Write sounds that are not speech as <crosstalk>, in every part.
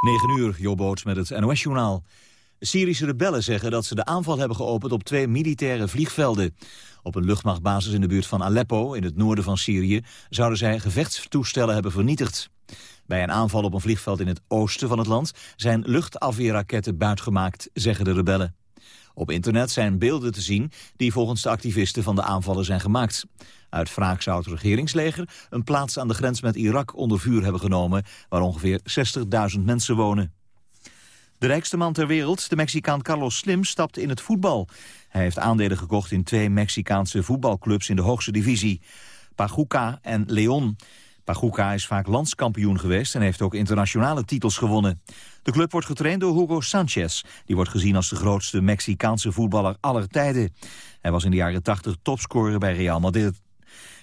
9 uur, Jobboot met het NOS-journaal. Syrische rebellen zeggen dat ze de aanval hebben geopend op twee militaire vliegvelden. Op een luchtmachtbasis in de buurt van Aleppo, in het noorden van Syrië... zouden zij gevechtstoestellen hebben vernietigd. Bij een aanval op een vliegveld in het oosten van het land... zijn luchtafweerraketten buitgemaakt, zeggen de rebellen. Op internet zijn beelden te zien die volgens de activisten van de aanvallen zijn gemaakt. Uit wraak zou het regeringsleger een plaats aan de grens met Irak onder vuur hebben genomen... waar ongeveer 60.000 mensen wonen. De rijkste man ter wereld, de Mexicaan Carlos Slim, stapt in het voetbal. Hij heeft aandelen gekocht in twee Mexicaanse voetbalclubs in de hoogste divisie. Pachuca en León. Pachuca is vaak landskampioen geweest en heeft ook internationale titels gewonnen. De club wordt getraind door Hugo Sanchez. Die wordt gezien als de grootste Mexicaanse voetballer aller tijden. Hij was in de jaren 80 topscorer bij Real Madrid.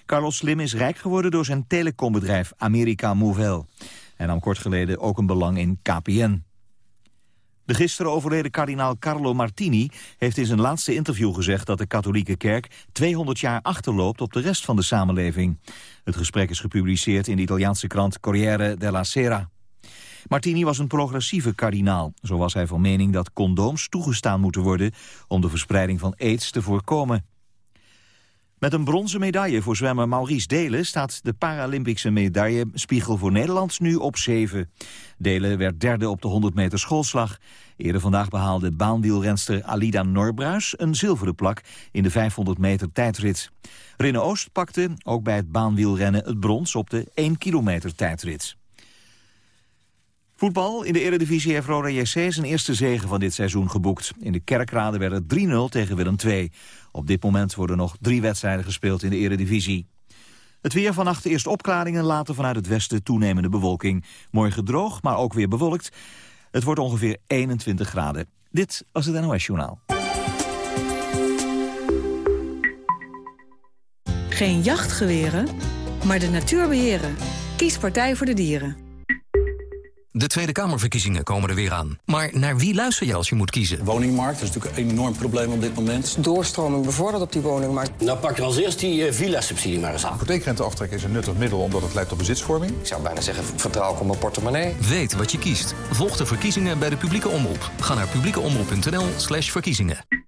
Carlos Slim is rijk geworden door zijn telecombedrijf America Movil. Hij nam kort geleden ook een belang in KPN. De gisteren overleden kardinaal Carlo Martini heeft in zijn laatste interview gezegd dat de katholieke kerk 200 jaar achterloopt op de rest van de samenleving. Het gesprek is gepubliceerd in de Italiaanse krant Corriere della Sera. Martini was een progressieve kardinaal. Zo was hij van mening dat condooms toegestaan moeten worden om de verspreiding van aids te voorkomen. Met een bronzen medaille voor zwemmer Maurice Delen staat de Paralympische medaillespiegel voor Nederland nu op 7. Delen werd derde op de 100 meter schoolslag. Eerder vandaag behaalde baanwielrenster Alida Norbruis een zilveren plak in de 500 meter tijdrit. Rinne Oost pakte ook bij het baanwielrennen het brons op de 1 kilometer tijdrit. Voetbal. In de Eredivisie heeft Roda JC zijn eerste zegen van dit seizoen geboekt. In de Kerkrade werd het 3-0 tegen Willem II. Op dit moment worden nog drie wedstrijden gespeeld in de Eredivisie. Het weer vannacht eerst opklaringen, later vanuit het westen toenemende bewolking. Morgen droog, maar ook weer bewolkt. Het wordt ongeveer 21 graden. Dit was het NOS Journaal. Geen jachtgeweren, maar de natuur beheren. Kies Partij voor de Dieren. De Tweede Kamerverkiezingen komen er weer aan. Maar naar wie luister je als je moet kiezen? De woningmarkt is natuurlijk een enorm probleem op dit moment. Doorstroming bevorderd op die woningmarkt. Nou pak je als eerst die uh, villa-subsidie maar eens aan. Hypotheekrenteaftrek is een nuttig middel omdat het leidt tot bezitsvorming. Ik zou bijna zeggen, vertrouw ik op mijn portemonnee. Weet wat je kiest. Volg de verkiezingen bij de publieke omroep. Ga naar publiekeomroep.nl slash verkiezingen.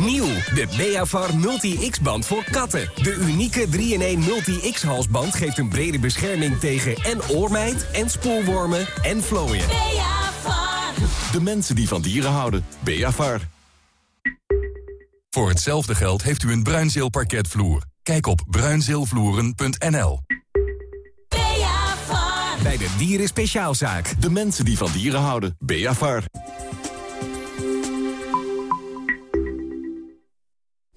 Nieuw, de Beavar Multi-X-band voor katten. De unieke 3-in-1 Multi-X-halsband geeft een brede bescherming tegen en oormijt... en spoelwormen en vlooien. Beavar. De mensen die van dieren houden. Beavar. Voor hetzelfde geld heeft u een bruinzeelparketvloer. Kijk op bruinzeelvloeren.nl. Bij de Dieren Speciaalzaak. De mensen die van dieren houden. Beavar.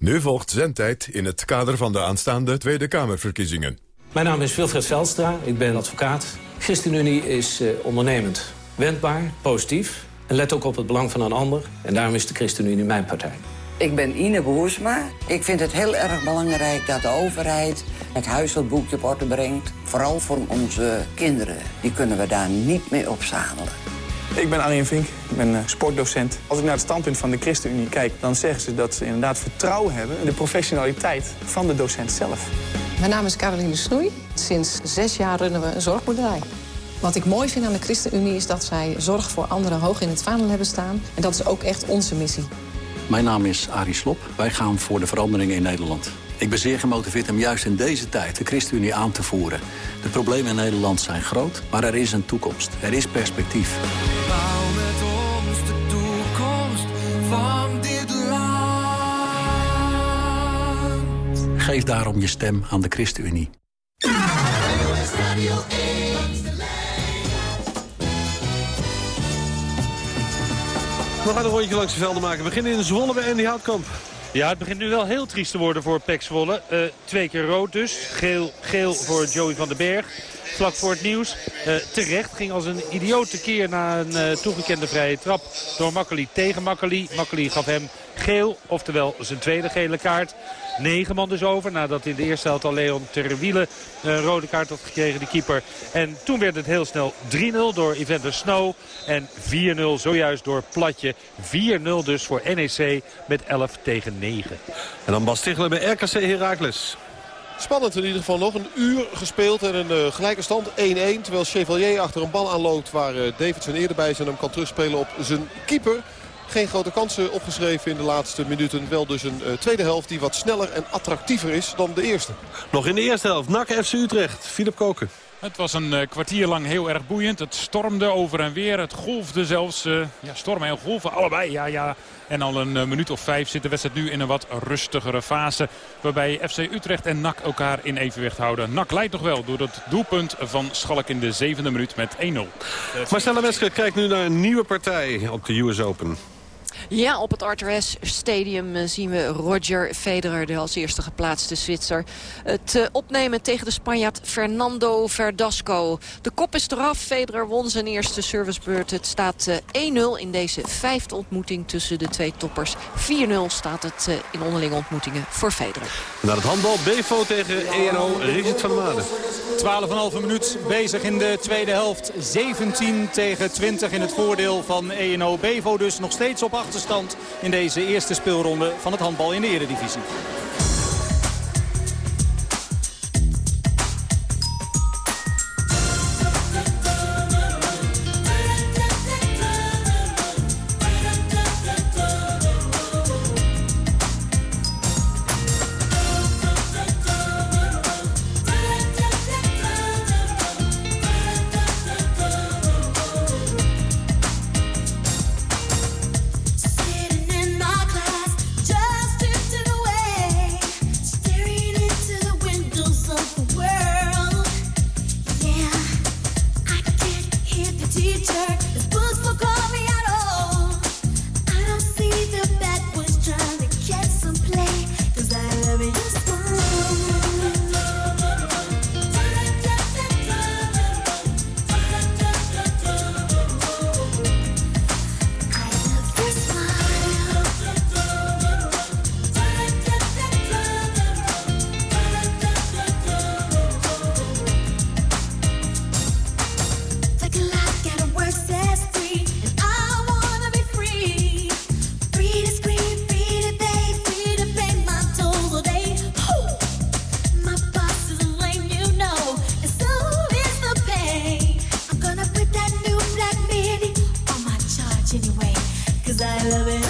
Nu volgt zendtijd in het kader van de aanstaande Tweede Kamerverkiezingen. Mijn naam is Wilfred Veldstra, ik ben advocaat. ChristenUnie is uh, ondernemend, wendbaar, positief... en let ook op het belang van een ander. En daarom is de ChristenUnie mijn partij. Ik ben Ine Boersma. Ik vind het heel erg belangrijk dat de overheid het huishoudboekje op orde brengt. Vooral voor onze kinderen. Die kunnen we daar niet mee opzadelen. Ik ben Arjen Vink, ik ben uh, sportdocent. Als ik naar het standpunt van de ChristenUnie kijk... dan zeggen ze dat ze inderdaad vertrouwen hebben... in de professionaliteit van de docent zelf. Mijn naam is Caroline Snoei. Sinds zes jaar runnen we een zorgboerderij. Wat ik mooi vind aan de ChristenUnie is dat zij zorg voor anderen hoog in het vaandel hebben staan. En dat is ook echt onze missie. Mijn naam is Arie Slop. Wij gaan voor de veranderingen in Nederland. Ik ben zeer gemotiveerd om juist in deze tijd de ChristenUnie aan te voeren. De problemen in Nederland zijn groot, maar er is een toekomst. Er is perspectief. Geef daarom je stem aan de ChristenUnie. We gaan een rondje langs de velden maken. We beginnen in Zwolle bij Andy Houtkamp. Ja, het begint nu wel heel triest te worden voor Pek Zwolle. Uh, twee keer rood dus. Geel, geel voor Joey van den Berg. Vlak voor het nieuws. Uh, terecht ging als een idiote keer na een uh, toegekende vrije trap door Makkeli tegen Makkeli. Makkeli gaf hem geel, oftewel zijn tweede gele kaart. Negen man dus over, nadat in de eerste helft al Leon Terwiele een rode kaart had gekregen, de keeper. En toen werd het heel snel 3-0 door Evander Snow en 4-0 zojuist door Platje. 4-0 dus voor NEC met 11 tegen 9. En dan Bas bij RKC Heracles. Spannend in ieder geval nog. Een uur gespeeld en een uh, gelijke stand 1-1. Terwijl Chevalier achter een bal aanloopt waar uh, Davidson eerder bij is. En hem kan terugspelen op zijn keeper. Geen grote kansen opgeschreven in de laatste minuten. Wel dus een uh, tweede helft die wat sneller en attractiever is dan de eerste. Nog in de eerste helft. NAC FC Utrecht. Filip Koken. Het was een uh, kwartier lang heel erg boeiend. Het stormde over en weer. Het golfde zelfs. Uh, ja, stormen en golven allebei. Ja, ja. En al een uh, minuut of vijf zit de wedstrijd nu in een wat rustigere fase. Waarbij FC Utrecht en NAC elkaar in evenwicht houden. NAC leidt nog wel door het doelpunt van Schalk in de zevende minuut met 1-0. Marcella Mesker kijkt nu naar een nieuwe partij op de US Open. Ja, op het Arthur S Stadium zien we Roger Federer, de als eerste geplaatste Zwitser. Het uh, opnemen tegen de Spanjaard Fernando Verdasco. De kop is eraf. Federer won zijn eerste servicebeurt. Het staat uh, 1-0 in deze vijfde ontmoeting tussen de twee toppers. 4-0 staat het in onderlinge ontmoetingen voor Federer. Naar het handbal BVO tegen ENO, Richard van der Maden. 12,5 minuut bezig in de tweede helft. 17 tegen 20 in het voordeel van ENO. Bevo dus nog steeds op achterstand in deze eerste speelronde van het handbal in de eredivisie. love it.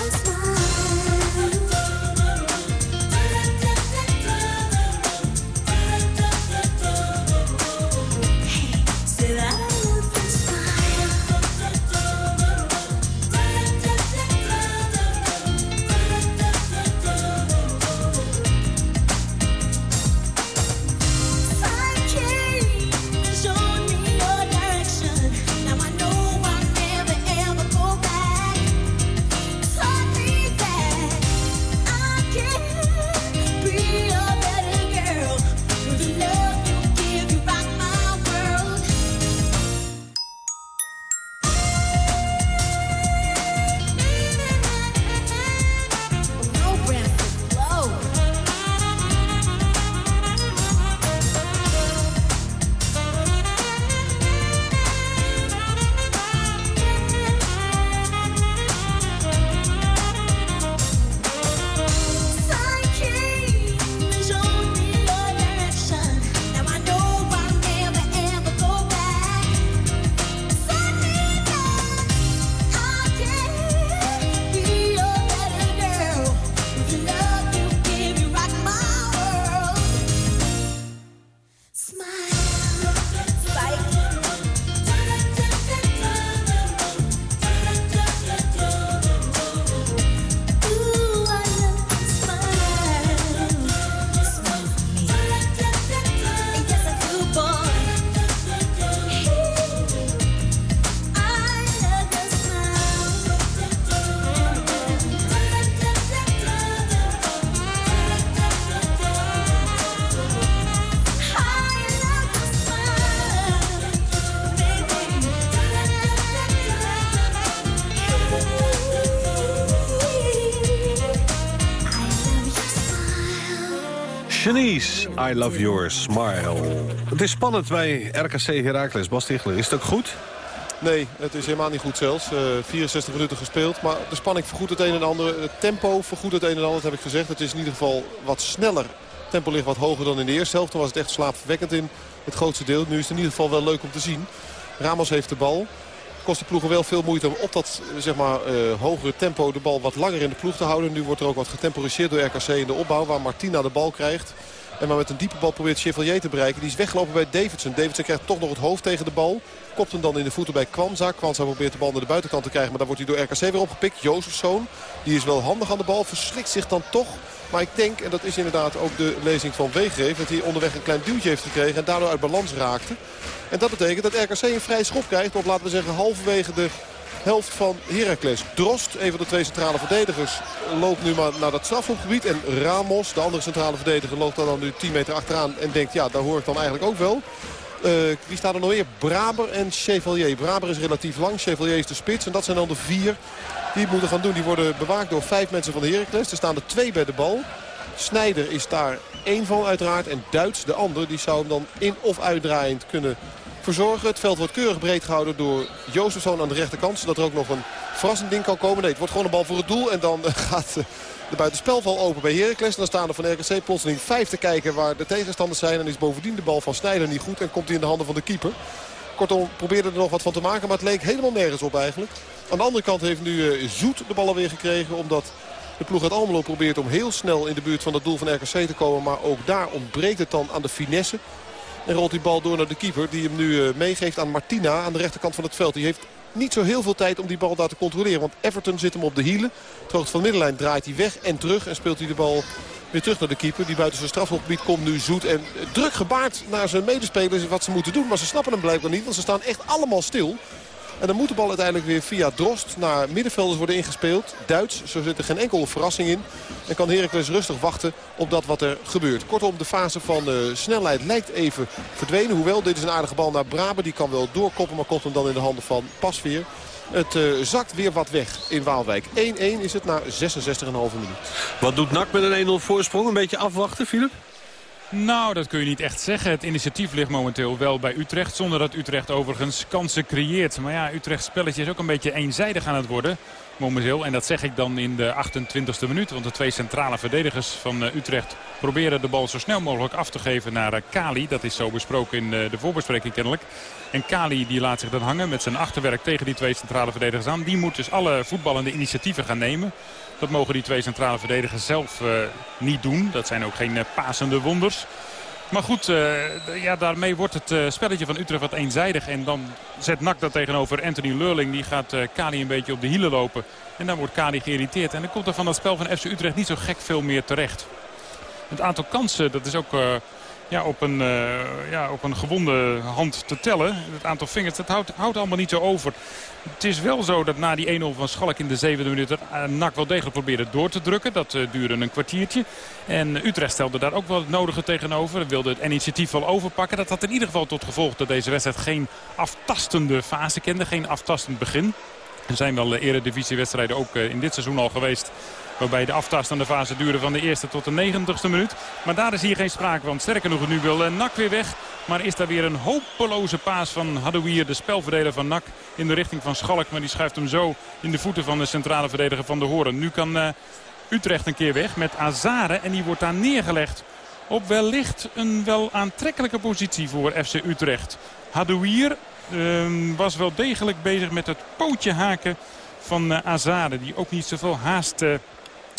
Janice, I love your smile. Het is spannend bij RKC Heracles. Bas Tichler, is het ook goed? Nee, het is helemaal niet goed zelfs. Uh, 64 minuten gespeeld. Maar de spanning vergoedt het een en ander. Het tempo vergoedt het een en ander, dat heb ik gezegd. Het is in ieder geval wat sneller tempo ligt wat hoger dan in de eerste helft. Toen was het echt slaapverwekkend in het grootste deel. Nu is het in ieder geval wel leuk om te zien. Ramos heeft de bal. Kost de ploegen wel veel moeite om op dat zeg maar, uh, hogere tempo de bal wat langer in de ploeg te houden. Nu wordt er ook wat getemporiseerd door RKC in de opbouw. Waar Martina de bal krijgt. En maar met een diepe bal probeert Chevalier te bereiken. Die is weggelopen bij Davidson. Davidson krijgt toch nog het hoofd tegen de bal. Kopt hem dan in de voeten bij Kwanza. Kwanza probeert de bal naar de buitenkant te krijgen. Maar dan wordt hij door RKC weer opgepikt. Jozefzoon. Die is wel handig aan de bal. Verschrikt zich dan toch. Maar ik denk, en dat is inderdaad ook de lezing van Weegreef... dat hij onderweg een klein duwtje heeft gekregen en daardoor uit balans raakte. En dat betekent dat RKC een vrij schop krijgt op, laten we zeggen, halverwege de helft van Heracles. Drost, een van de twee centrale verdedigers, loopt nu maar naar dat strafhofgebied. En Ramos, de andere centrale verdediger, loopt dan, dan nu 10 meter achteraan en denkt, ja, daar hoor ik dan eigenlijk ook wel. Uh, wie staat er nog meer? Braber en Chevalier. Braber is relatief lang, Chevalier is de spits. En dat zijn dan de vier die moeten gaan doen. Die worden bewaakt door vijf mensen van de Heracles. Er staan er twee bij de bal. Snijder is daar één van uiteraard. En Duits de ander. Die zou hem dan in of uitdraaiend kunnen verzorgen. Het veld wordt keurig breed gehouden door Jozefzoon aan de rechterkant. Zodat er ook nog een verrassend ding kan komen. Nee, het wordt gewoon een bal voor het doel. En dan <laughs> gaat de buitenspelval open bij Heracles. En dan staan er van RKC plotseling vijf te kijken waar de tegenstanders zijn. En is bovendien de bal van Snijder niet goed. En komt hij in de handen van de keeper. Kortom, probeerde er nog wat van te maken. Maar het leek helemaal nergens op eigenlijk. Aan de andere kant heeft nu uh, Zoet de bal alweer gekregen. Omdat de ploeg uit Almelo probeert om heel snel in de buurt van het doel van RKC te komen. Maar ook daar ontbreekt het dan aan de finesse. En rolt die bal door naar de keeper. Die hem nu uh, meegeeft aan Martina aan de rechterkant van het veld. Die heeft niet zo heel veel tijd om die bal daar te controleren. Want Everton zit hem op de hielen. Hoogte van de middenlijn draait hij weg en terug. En speelt hij de bal weer terug naar de keeper. Die buiten zijn strafgebied komt nu zoet. En druk gebaard naar zijn medespelers wat ze moeten doen. Maar ze snappen hem blijkbaar niet. Want ze staan echt allemaal stil. En dan moet de bal uiteindelijk weer via Drost naar middenvelders worden ingespeeld. Duits, zo zit er geen enkele verrassing in. En kan Heracles rustig wachten op dat wat er gebeurt. Kortom, de fase van uh, snelheid lijkt even verdwenen. Hoewel, dit is een aardige bal naar Braber. Die kan wel doorkoppen, maar komt hem dan in de handen van Pasveer. Het uh, zakt weer wat weg in Waalwijk. 1-1 is het na 66,5 minuut. Wat doet NAC met een 1-0 voorsprong? Een beetje afwachten, Philip? Nou, dat kun je niet echt zeggen. Het initiatief ligt momenteel wel bij Utrecht. Zonder dat Utrecht overigens kansen creëert. Maar ja, Utrecht spelletje is ook een beetje eenzijdig aan het worden momenteel. En dat zeg ik dan in de 28e minuut. Want de twee centrale verdedigers van eh, Utrecht proberen de bal zo snel mogelijk af te geven naar eh, Kali. Dat is zo besproken in eh, de voorbespreking kennelijk. En Kali die laat zich dan hangen met zijn achterwerk tegen die twee centrale verdedigers aan. Die moet dus alle voetballende initiatieven gaan nemen. Dat mogen die twee centrale verdedigers zelf uh, niet doen. Dat zijn ook geen uh, pasende wonders. Maar goed, uh, ja, daarmee wordt het spelletje van Utrecht wat eenzijdig. En dan zet Nak dat tegenover Anthony Lurling. Die gaat Kali een beetje op de hielen lopen. En dan wordt Kali geïrriteerd. En dan komt er van dat spel van FC Utrecht niet zo gek veel meer terecht. Het aantal kansen, dat is ook ja, op, een, uh, ja, op een gewonde hand te tellen. Het aantal vingers, dat houdt, houdt allemaal niet zo over. Het is wel zo dat na die 1-0 van Schalk in de zevende minuut... Uh, NAC wel degelijk probeerde door te drukken. Dat uh, duurde een kwartiertje. En Utrecht stelde daar ook wel het nodige tegenover. Wilde het initiatief wel overpakken. Dat had in ieder geval tot gevolg dat deze wedstrijd geen aftastende fase kende. Geen aftastend begin. Er zijn wel eredivisiewedstrijden ook in dit seizoen al geweest Waarbij de aftastende fase duurde van de eerste tot de negentigste minuut. Maar daar is hier geen sprake van. Sterker nog, nu wil Nak weer weg. Maar is daar weer een hopeloze paas van Hadouier, de spelverdeler van Nak, in de richting van Schalk. Maar die schuift hem zo in de voeten van de centrale verdediger van de Horen. Nu kan uh, Utrecht een keer weg met Azare en die wordt daar neergelegd. Op wellicht een wel aantrekkelijke positie voor FC Utrecht. Hadouier uh, was wel degelijk bezig met het pootje haken van uh, Azade. Die ook niet zoveel haast eh,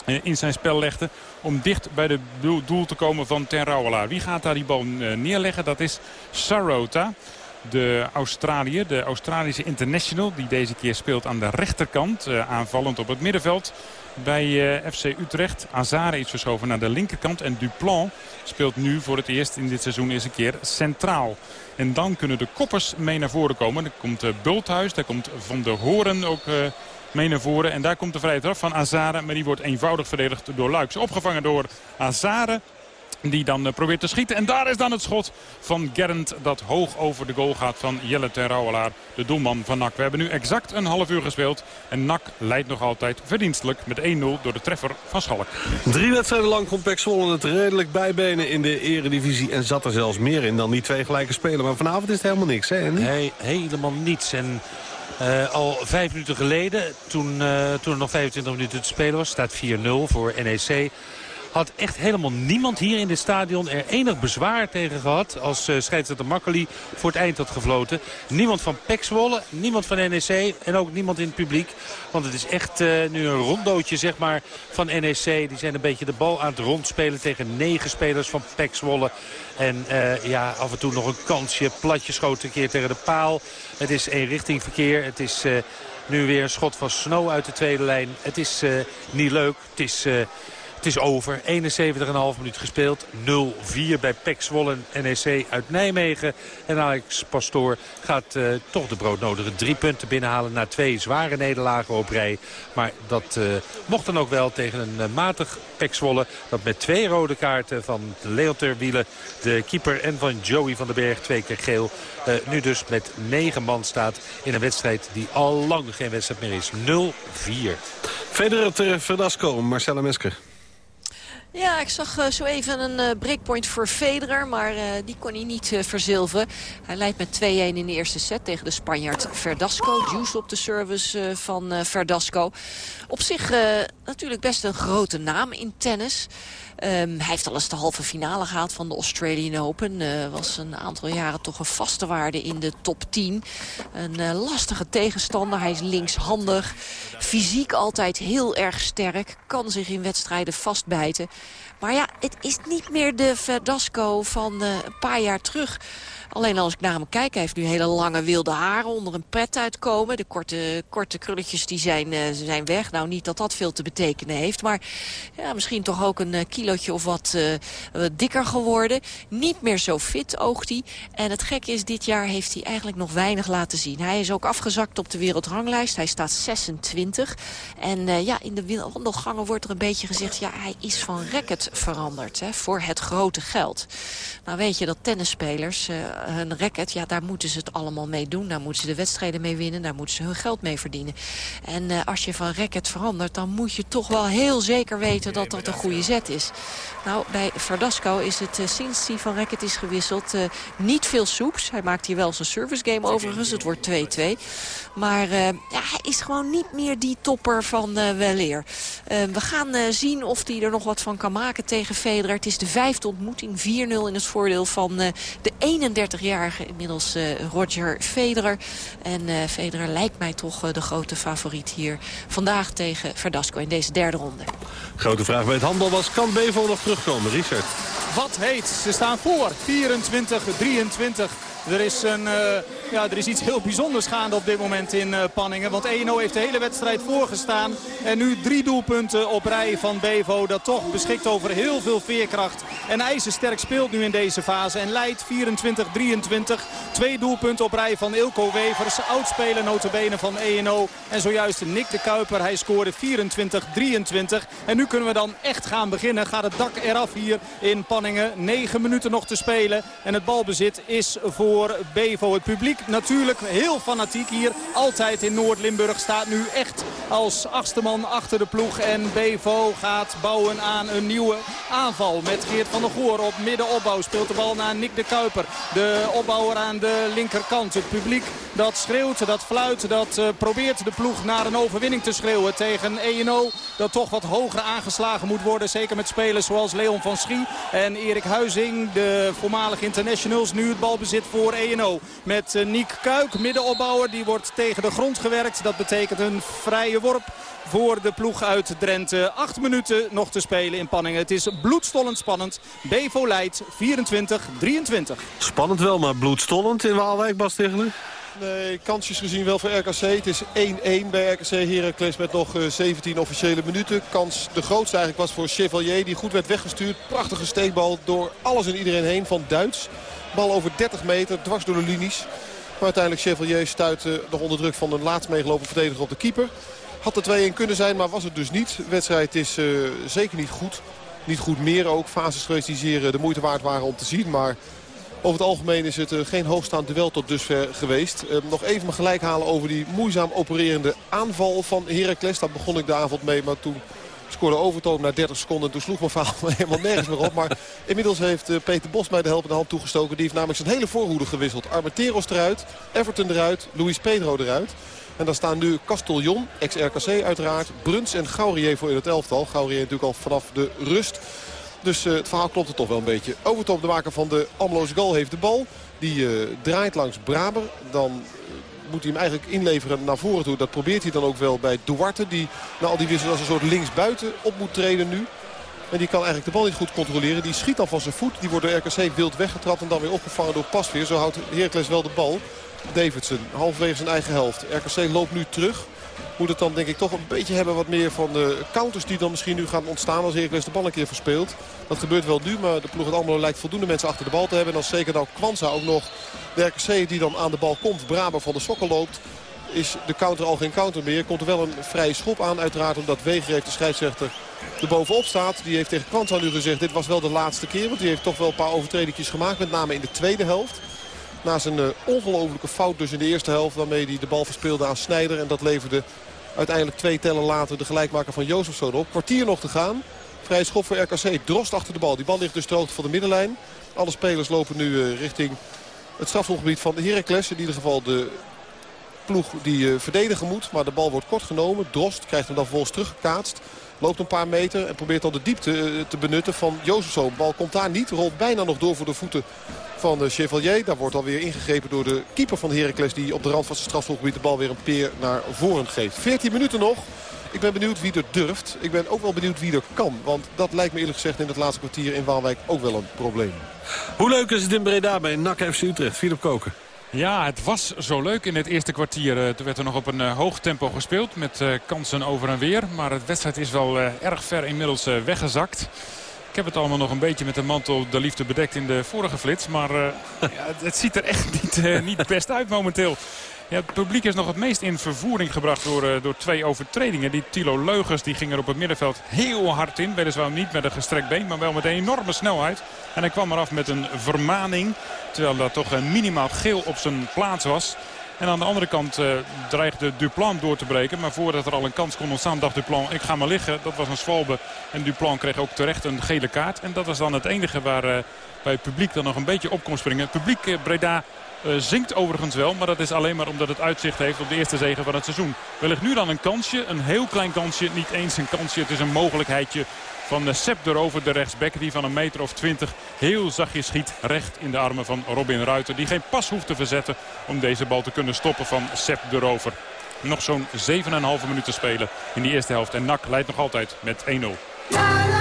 in zijn spel legde. Om dicht bij de doel te komen van Ten Rouwelaar. Wie gaat daar die bal eh, neerleggen? Dat is Sarota. De Australiër, de Australische international die deze keer speelt aan de rechterkant. Uh, aanvallend op het middenveld bij FC Utrecht. Azare is verschoven naar de linkerkant. En Duplan speelt nu voor het eerst in dit seizoen eens een keer centraal. En dan kunnen de koppers mee naar voren komen. Er komt Bulthuis, daar komt Van der Horen ook mee naar voren. En daar komt de vrije trap van Azare. Maar die wordt eenvoudig verdedigd door Luiks. Opgevangen door Azare. Die dan uh, probeert te schieten. En daar is dan het schot van Gerrand dat hoog over de goal gaat van Jelle ten Rouwelaar. De doelman van NAC. We hebben nu exact een half uur gespeeld. En NAC leidt nog altijd verdienstelijk met 1-0 door de treffer van Schalk. Drie wedstrijden lang komt Pek Zwolle het redelijk bijbenen in de eredivisie. En zat er zelfs meer in dan die twee gelijke spelen. Maar vanavond is het helemaal niks hè Nee, helemaal niets. En uh, al vijf minuten geleden, toen, uh, toen er nog 25 minuten te spelen was, staat 4-0 voor NEC. Had echt helemaal niemand hier in dit stadion er enig bezwaar tegen gehad... als uh, scheidsrechter Makkeli voor het eind had gefloten. Niemand van Pek niemand van NEC en ook niemand in het publiek. Want het is echt uh, nu een rondootje zeg maar, van NEC. Die zijn een beetje de bal aan het rondspelen tegen negen spelers van Pek Zwolle. En uh, ja, af en toe nog een kansje. Platje schoot een keer tegen de paal. Het is richting verkeer. Het is nu weer een schot van Snow uit de tweede lijn. Het is niet leuk. Het is... Het is over. 71,5 minuut gespeeld. 0-4 bij PEC Zwolle NEC uit Nijmegen. En Alex Pastoor gaat uh, toch de broodnodige drie punten binnenhalen... na twee zware nederlagen op rij. Maar dat uh, mocht dan ook wel tegen een uh, matig PEC Zwolle... dat met twee rode kaarten van Leon Terwielen, de keeper... en van Joey van den Berg, twee keer geel... nu dus met negen man staat in een wedstrijd die al lang geen wedstrijd meer is. 0-4. Federer Verdasco, Marcella Mesker. Ja, ik zag uh, zo even een uh, breakpoint voor Federer, maar uh, die kon hij niet verzilveren. Hij leidt met 2-1 in de eerste set tegen de Spanjaard Verdasco. Juice op de service van Verdasco. Op zich natuurlijk best een grote naam in tennis. Um, hij heeft al eens de halve finale gehaald van de Australian Open. Uh, was een aantal jaren toch een vaste waarde in de top 10. Een uh, lastige tegenstander. Hij is linkshandig. Fysiek altijd heel erg sterk. Kan zich in wedstrijden vastbijten. Maar ja, het is niet meer de Verdasco van uh, een paar jaar terug. Alleen als ik naar hem kijk, hij heeft nu hele lange wilde haren onder een pret uitkomen. De korte, korte krulletjes die zijn, uh, zijn weg. Nou, niet dat dat veel te betekenen heeft. Maar ja, misschien toch ook een uh, kilootje of wat, uh, dikker geworden. Niet meer zo fit, oogt hij. En het gekke is, dit jaar heeft hij eigenlijk nog weinig laten zien. Hij is ook afgezakt op de wereldranglijst. Hij staat 26. En ja, in de wandelgangen wordt er een beetje gezegd... ja, hij is van racket veranderd hè, voor het grote geld. Nou weet je dat tennisspelers hun racket, ja, daar moeten ze het allemaal mee doen. Daar moeten ze de wedstrijden mee winnen. Daar moeten ze hun geld mee verdienen. En uh, als je van racket verandert, dan moet je toch wel heel zeker weten dat dat een goede zet is. Nou, bij Verdasco is het uh, sinds hij van racket is gewisseld niet veel soeps. Hij maakt hier wel zijn service game overigens. Het wordt 2-2. Maar ja, hij is gewoon niet meer die topper van weleer. we gaan zien of hij er nog wat van kan maken tegen Federer. Het is de vijfde ontmoeting. 4-0 in het voordeel van de 31-jarige inmiddels Roger Federer. En Federer lijkt mij toch de grote favoriet hier vandaag tegen Verdasco in deze derde ronde. Grote vraag bij het handbal was, kan Bevo nog terugkomen? Richard. Wat heet, ze staan voor 24-23. Er is, een, uh, ja, er is iets heel bijzonders gaande op dit moment in uh, Panningen. Want 1-0 heeft de hele wedstrijd voorgestaan. En nu drie doelpunten op rij van Bevo. Dat toch beschikt over heel veel veerkracht. En IJzersterk speelt nu in deze fase. En leidt 24-23. Twee doelpunten op rij van Ilko Wevers. Oudspeler notabene van 1-0. En zojuist Nick de Kuiper. Hij scoorde 24-23. En nu kunnen we dan echt gaan beginnen. Gaat het dak eraf hier in Panningen. 9 minuten nog te spelen. En het balbezit is voor voor Bevo. Het publiek natuurlijk heel fanatiek hier. Altijd in Noord-Limburg staat nu echt als achtste man achter de ploeg. En Bevo gaat bouwen aan een nieuwe aanval. Met Geert van der Goor op middenopbouw speelt de bal naar Nick de Kuiper. De opbouwer aan de linkerkant. Het publiek dat schreeuwt, dat fluit, dat uh, probeert de ploeg naar een overwinning te schreeuwen tegen 1-0. Dat toch wat hoger aangeslagen moet worden. Zeker met spelers zoals Leon van Schie en Erik Huizing. De voormalige internationals nu het balbezit voor voor 1-0. Met uh, Niek Kuik, middenopbouwer. Die wordt tegen de grond gewerkt. Dat betekent een vrije worp voor de ploeg uit Drenthe. Acht minuten nog te spelen in Panningen. Het is bloedstollend spannend. Bevo leidt 24-23. Spannend wel, maar bloedstollend in Waalwijk, Bas Tegelen? Nee, kansjes gezien wel voor RKC. Het is 1-1 bij RKC Heracles met nog 17 officiële minuten. Kans de grootste eigenlijk was voor Chevalier. Die goed werd weggestuurd. Prachtige steekbal door alles en iedereen heen van Duits. Bal over 30 meter, dwars door de linies. Maar uiteindelijk Chevalier stuitte nog onder druk van een laatst meegelopen verdediger op de keeper. Had er 2-1 kunnen zijn, maar was het dus niet. De wedstrijd is uh, zeker niet goed. Niet goed meer ook. Fases geweest die zeer uh, de moeite waard waren om te zien. Maar over het algemeen is het geen hoogstaand duel tot dusver geweest. nog even me gelijk halen over die moeizaam opererende aanval van Heracles. Daar begon ik de avond mee, maar toen Scoorde Overtoom na 30 seconden. Toen sloeg mijn verhaal <laughs> helemaal nergens meer op. Maar inmiddels heeft eh, Peter Bos mij de helpende hand toegestoken. Die heeft namelijk zijn hele voorhoede gewisseld. Armenteros eruit, Everton eruit, Luis Pedro eruit. En daar staan nu Castellon, ex-RKC uiteraard, Bruns en Gaurier voor in het elftal. Gaurier natuurlijk al vanaf de rust. Dus uh, het verhaal klopt er toch wel een beetje. Overtop de maker van de Amloze goal heeft de bal. Die uh, draait langs Braber. Dan moet hij hem eigenlijk inleveren naar voren toe. Dat probeert hij dan ook wel bij Duarte. Die na al die wissels als een soort linksbuiten op moet treden nu. En die kan eigenlijk de bal niet goed controleren. Die schiet dan van zijn voet. Die wordt door RKC wild weggetrapt en dan weer opgevangen door Pasveer. Zo houdt Heracles wel de bal. Davidson halverwege zijn eigen helft. RKC loopt nu terug. Moet het dan denk ik toch een beetje hebben wat meer van de counters die dan misschien nu gaan ontstaan als Heracles de bal een keer verspeelt. Dat gebeurt wel nu, maar de ploeg het allemaal lijkt voldoende mensen achter de bal te hebben. En dan zeker nou Kwanza ook nog de RKC die dan aan de bal komt. Braber van de sokken loopt. Is de counter al geen counter meer. Komt er wel een vrije schop aan uiteraard omdat Weger heeft de scheidsrechter er bovenop staat. Die heeft tegen Kwanza nu gezegd dit was wel de laatste keer. Want die heeft toch wel een paar overtredingjes gemaakt. Met name in de tweede helft. Na zijn uh, ongelofelijke fout dus in de eerste helft. Waarmee hij de bal verspeelde aan Snijder. En dat leverde uiteindelijk twee tellen later de gelijkmaker van Jozefzoon op. Kwartier nog te gaan. Vrije schop voor RKC. Drost achter de bal. Die bal ligt dus hoogte van de middenlijn. Alle spelers lopen nu uh, richting het strafschopgebied van de Heracles. In ieder geval de ploeg die uh, verdedigen moet. Maar de bal wordt kort genomen. Drost krijgt hem dan vervolgens teruggekaatst. Loopt een paar meter en probeert dan de diepte uh, te benutten van Jozefzoon. De bal komt daar niet. Rolt bijna nog door voor de voeten van de Chevalier. Daar wordt alweer ingegrepen door de keeper van Heracles... die op de rand van zijn strafschopgebied de bal weer een peer naar voren geeft. 14 minuten nog. Ik ben benieuwd wie er durft. Ik ben ook wel benieuwd wie er kan. Want dat lijkt me eerlijk gezegd in het laatste kwartier in Waalwijk ook wel een probleem. Hoe leuk is het in Breda bij NAC FC Utrecht? Philip Koken. Ja, het was zo leuk in het eerste kwartier. Uh, toen werd er nog op een uh, hoog tempo gespeeld met uh, kansen over en weer. Maar het wedstrijd is wel erg ver inmiddels weggezakt. Ik heb het allemaal nog een beetje met de mantel de liefde bedekt in de vorige flits. Maar <laughs> ja, het, het, ziet er echt niet, niet best uit momenteel. Het publiek is nog het meest in vervoering gebracht door, uh, door twee overtredingen. Die Tilo Leugers die ging er op het middenveld heel hard in. Weliswaar niet met een gestrekt been, maar wel met een enorme snelheid. En hij kwam eraf met een vermaning. Terwijl dat toch een minimaal geel op zijn plaats was. En aan de andere kant uh, dreigde Duplan door te breken. Maar voordat er al een kans kon ontstaan dacht Duplan, ik ga maar liggen. Dat was een zwalbe. En Duplan kreeg ook terecht een gele kaart. En dat was dan het enige waar, bij het publiek dan nog een beetje op kon springen. Het publiek Breda zinkt overigens wel. Maar dat is alleen maar omdat het uitzicht heeft op de eerste zege van het seizoen. Wellicht nu dan een kansje. Een heel klein kansje. Niet eens een kansje. Het is een mogelijkheidje van de Sepp erover, de rechtsback. Die van een meter of twintig heel zachtjes schiet recht in de armen van Robin Ruiter. Die geen pas hoeft te verzetten om deze bal te kunnen stoppen van Sepp erover. Nog zo'n 7,5 minuten spelen in die eerste helft. En NAC leidt nog altijd met 1-0.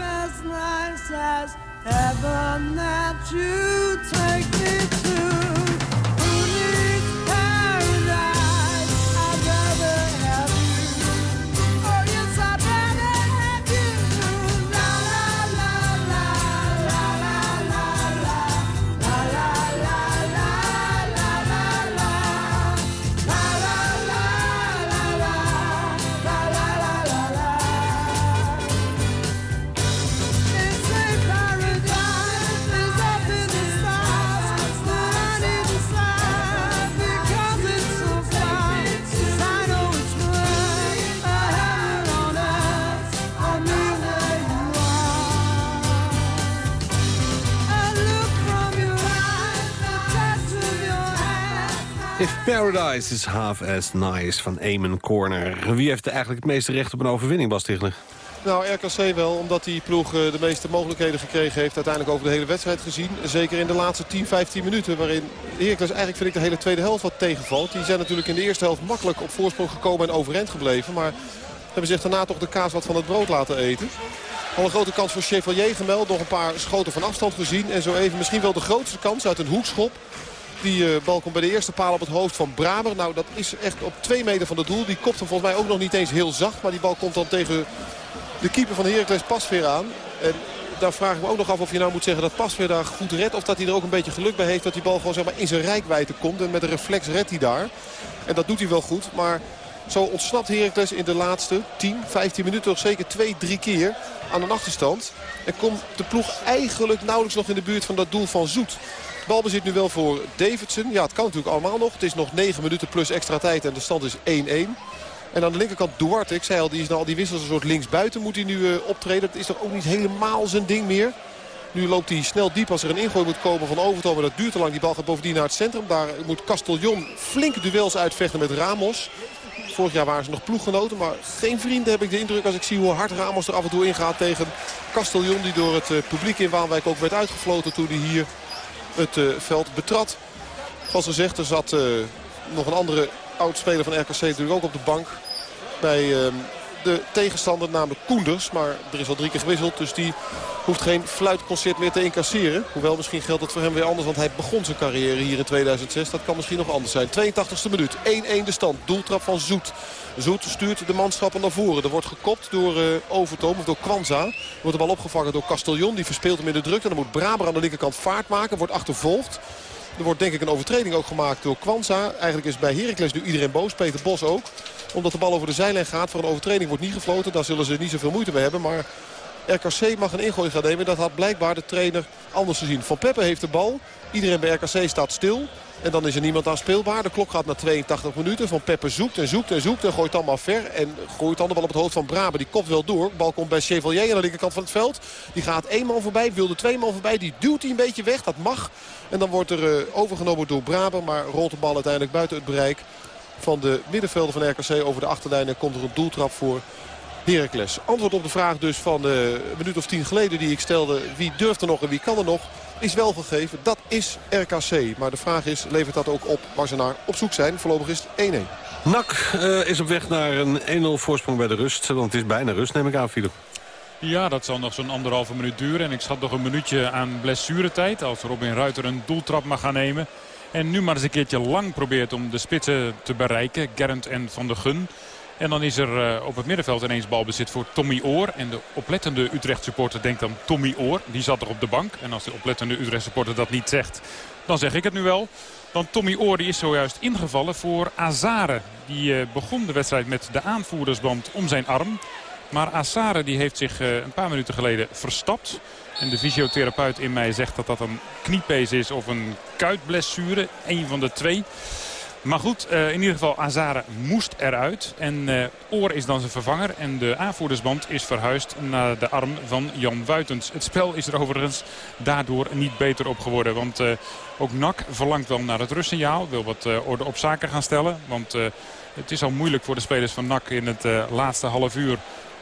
as nice as heaven that you take me to. Paradise is half as nice van Eamon Corner. Wie heeft eigenlijk het meeste recht op een overwinning, Bas Tichler? Nou, RKC wel, omdat die ploeg eh, de meeste mogelijkheden gekregen heeft... uiteindelijk over de hele wedstrijd gezien. Zeker in de laatste 10, 15 minuten... waarin Heracles eigenlijk vind ik de hele tweede helft wat tegenvalt. Die zijn natuurlijk in de eerste helft makkelijk op voorsprong gekomen en overeind gebleven. Maar hebben zich daarna toch de kaas wat van het brood laten eten. Al een grote kans voor Chevalier gemeld. Nog een paar schoten van afstand gezien. En zo even misschien wel de grootste kans uit een hoekschop. Die uh, bal komt bij de eerste paal op het hoofd van Braber. Nou, dat is echt op twee meter van het doel. Die kopt hem volgens mij ook nog niet eens heel zacht. Maar die bal komt dan tegen de keeper van Heracles Pasveer aan. En daar vraag ik me ook nog af of je nou moet zeggen dat Pasveer daar goed redt. Of dat hij er ook een beetje geluk bij heeft dat die bal gewoon zeg maar, in zijn rijkwijde komt. En met een reflex redt hij daar. En dat doet hij wel goed. Maar zo ontsnapt Heracles in de laatste 10, 15 minuten nog zeker 2, 3 keer aan een achterstand. En komt de ploeg eigenlijk nauwelijks nog in de buurt van dat doel van Zoet. Balbezit nu wel voor Davidson. Ja, het kan natuurlijk allemaal nog. Het is nog 9 minuten plus extra tijd en de stand is 1-1. En aan de linkerkant Duarte, ik zei al, die is na al die wissels een soort linksbuiten moet hij nu uh, optreden. Dat is toch ook niet helemaal zijn ding meer. Nu loopt hij snel diep als er een ingooi moet komen van Overtoom. Maar dat duurt te lang. Die bal gaat bovendien naar het centrum. Daar moet Castellon flinke duels uitvechten met Ramos. Vorig jaar waren ze nog ploeggenoten. Maar geen vrienden heb ik de indruk als ik zie hoe hard Ramos er af en toe ingaat tegen Castellon. Die door het uh, publiek in Waanwijk ook werd uitgefloten toen hij hier het uh, veld betrad. Zoals gezegd, er zat uh, nog een andere oud-speler van RKC natuurlijk ook op de bank. Bij uh, de tegenstander, namelijk Koenders. Maar er is al drie keer gewisseld, dus die hoeft geen fluitconcert meer te incasseren. Hoewel misschien geldt dat voor hem weer anders, want hij begon zijn carrière hier in 2006. Dat kan misschien nog anders zijn. 82e minuut, 1-1 de stand. Doeltrap van Zoet. Zoet stuurt de manschappen naar voren. Er wordt gekopt door uh, Overtoom of door Kwanza. Wordt de bal opgevangen door Castellon. Die verspeelt hem in de druk. En dan moet Braber aan de linkerkant vaart maken. Wordt achtervolgd. Er wordt denk ik een overtreding ook gemaakt door Kwanza. Eigenlijk is bij Heracles nu iedereen boos. Peter Bos ook. Omdat de bal over de zijlijn gaat. Voor een overtreding wordt niet gefloten. Daar zullen ze niet zoveel moeite mee hebben. Maar RKC mag een ingooi gaan nemen. Dat had blijkbaar de trainer anders gezien. Van Peppe heeft de bal. Iedereen bij RKC staat stil. En dan is er niemand aan speelbaar. De klok gaat naar 82 minuten. Van Peppe zoekt en zoekt en zoekt. En gooit dan maar ver. En gooit dan de bal op het hoofd van Braben. Die kopt wel door. Bal komt bij Chevalier aan de linkerkant van het veld. Die gaat één man voorbij. Wilde twee man voorbij. Die duwt hij een beetje weg. Dat mag. En dan wordt er uh, overgenomen door Braben. Maar rolt de bal uiteindelijk buiten het bereik van de middenvelder van RKC over de achterlijn. En komt er een doeltrap voor Heracles. Antwoord op de vraag dus van uh, een minuut of tien geleden die ik stelde. Wie durft er nog en wie kan er nog? Is wel gegeven. Dat is RKC. Maar de vraag is, levert dat ook op waar ze naar op zoek zijn? Voorlopig is het 1-1. NAC uh, is op weg naar een 1-0 voorsprong bij de rust. Want het is bijna rust, neem ik aan, Philip. Ja, dat zal nog zo'n anderhalve minuut duren. En ik schat nog een minuutje aan blessuretijd. Als Robin Ruiter een doeltrap mag gaan nemen. En nu maar eens een keertje lang probeert om de spitsen te bereiken. Gerrand en Van der Gun. En dan is er uh, op het middenveld ineens balbezit voor Tommy Oor. En de oplettende Utrecht supporter denkt dan Tommy Oor. Die zat er op de bank. En als de oplettende Utrecht supporter dat niet zegt, dan zeg ik het nu wel. Want Tommy Oor die is zojuist ingevallen voor Azare. Die uh, begon de wedstrijd met de aanvoerdersband om zijn arm. Maar Azare die heeft zich uh, een paar minuten geleden verstapt. En de fysiotherapeut in mij zegt dat dat een kniepees is of een kuitblessure. Een van de twee. Maar goed, uh, in ieder geval Azare moest eruit. En uh, Oor is dan zijn vervanger. En de aanvoerdersband is verhuisd naar de arm van Jan Wuitens. Het spel is er overigens daardoor niet beter op geworden. Want uh, ook NAC verlangt wel naar het rustsignaal. Wil wat orde op zaken gaan stellen. Want het is al moeilijk voor de spelers van NAC in het laatste half uur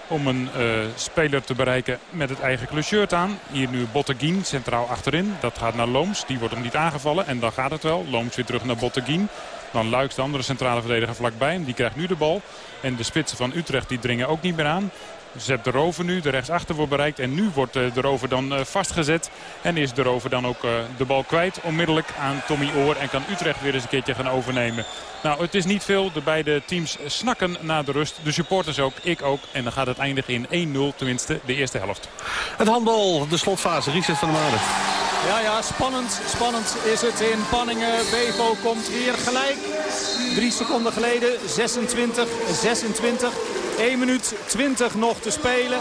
om een speler te bereiken met het eigen kleurtshirt aan. Hier nu Botteguin centraal achterin. Dat gaat naar Looms. Die wordt hem niet aangevallen. En dan gaat het wel. Looms weer terug naar Botteguin. Dan Luiks, de andere centrale verdediger vlakbij. Die krijgt nu de bal. En de spitsen van Utrecht die dringen ook niet meer aan. Zet de rover nu, de rechtsachter wordt bereikt. En nu wordt de rover dan vastgezet. En is de rover dan ook de bal kwijt onmiddellijk aan Tommy Oor. En kan Utrecht weer eens een keertje gaan overnemen. Nou, het is niet veel. De beide teams snakken naar de rust. De supporters ook, ik ook. En dan gaat het eindigen in 1-0, tenminste de eerste helft. Het handbal, de slotfase, Richard van der Maden. Ja, ja, spannend. Spannend is het in Panningen. Bevo komt weer gelijk. Drie seconden geleden, 26, 26. 1 minuut 20 nog te spelen.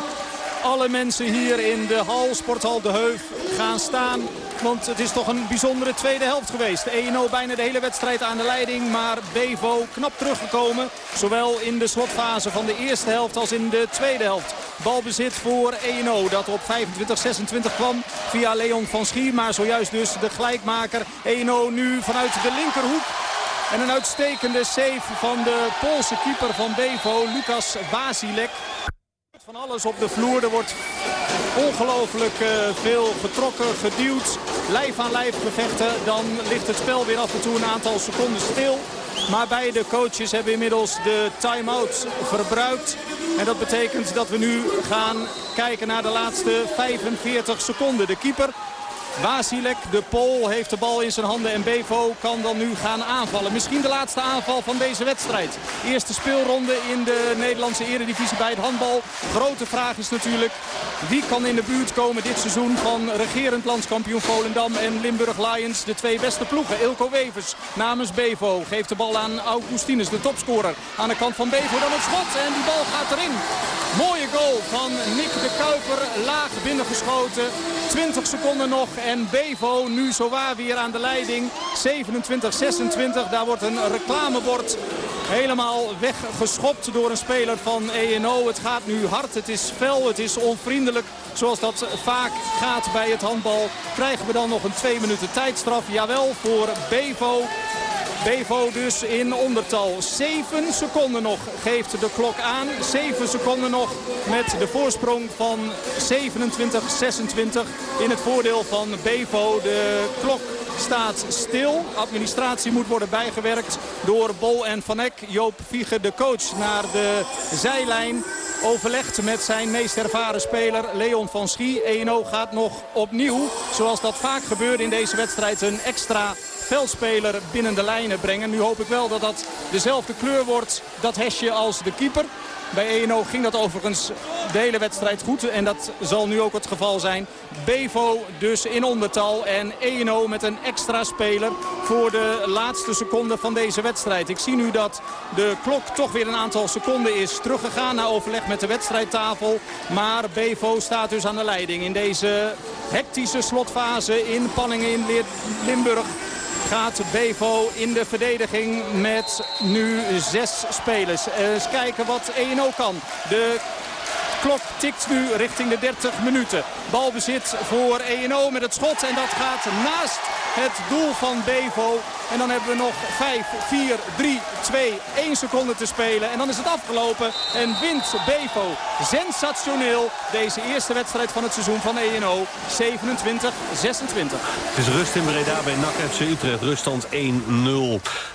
Alle mensen hier in de hal, sporthal De Heuf, gaan staan. Want het is toch een bijzondere tweede helft geweest. 1-0 bijna de hele wedstrijd aan de leiding. Maar Bevo knap teruggekomen. Zowel in de slotfase van de eerste helft als in de tweede helft. Balbezit voor 1-0 dat op 25-26 kwam via Leon van Schie. Maar zojuist dus de gelijkmaker 1-0 nu vanuit de linkerhoek. En een uitstekende save van de Poolse keeper van Bevo, Lucas Wasilek. Van alles op de vloer. Er wordt ongelooflijk uh, veel getrokken, geduwd. Lijf aan lijf gevechten. Dan ligt het spel weer af en toe een aantal seconden stil. Maar beide coaches hebben inmiddels de time-out verbruikt. En dat betekent dat we nu gaan kijken naar de laatste 45 seconden. De keeper Wasilek, de Pool, heeft de bal in zijn handen en Bevo kan dan nu gaan aanvallen. Misschien de laatste aanval van deze wedstrijd. Eerste speelronde in de Nederlandse eredivisie bij het handbal. Grote vraag is natuurlijk wie kan in de buurt komen dit seizoen van regerend landskampioen Volendam en Limburg Lions. De twee beste ploegen. Ilko Wevers namens Bevo geeft de bal aan Augustinus, de topscorer. Aan de kant van Bevo dan het schot en die bal gaat erin. Mooie goal van Nick de Kuiper. Laag binnengeschoten. 20 seconden nog en Bevo nu zowaar weer aan de leiding. 27-26. Daar wordt een reclamebord helemaal weggeschopt door een speler van ENO. Het gaat nu hard, het is fel, het is onvriendelijk. Zoals dat vaak gaat bij het handbal. Krijgen we dan nog een twee minuten tijdstraf? Jawel, voor Bevo. Bevo dus in ondertal. 7 seconden nog geeft de klok aan. 7 seconden nog met de voorsprong van 27-26 in het voordeel van Bevo. De klok staat stil. Administratie moet worden bijgewerkt door Bol en Van Eck. Joop Vieger, de coach, naar de zijlijn. Overlegt met zijn meest ervaren speler Leon van Schie. 1-0 gaat nog opnieuw, zoals dat vaak gebeurt in deze wedstrijd, een extra veldspeler binnen de lijnen brengen. Nu hoop ik wel dat dat dezelfde kleur wordt, dat hesje als de keeper. Bij ENO ging dat overigens de hele wedstrijd goed. En dat zal nu ook het geval zijn. Bevo dus in ondertal. En ENO met een extra speler voor de laatste seconde van deze wedstrijd. Ik zie nu dat de klok toch weer een aantal seconden is teruggegaan. Na overleg met de wedstrijdtafel. Maar Bevo staat dus aan de leiding in deze hectische slotfase in Panningen in Limburg gaat Bevo in de verdediging met nu zes spelers. Eens kijken wat 1-0 kan. De klok tikt nu richting de 30 minuten. Balbezit voor 1-0 met het schot en dat gaat naast het doel van Bevo. En dan hebben we nog 5, 4, 3, 2, 1 seconde te spelen. En dan is het afgelopen en wint Bevo sensationeel deze eerste wedstrijd van het seizoen van ENO. 27-26. Het is rust in Breda bij NAC Utrecht. Ruststand 1-0.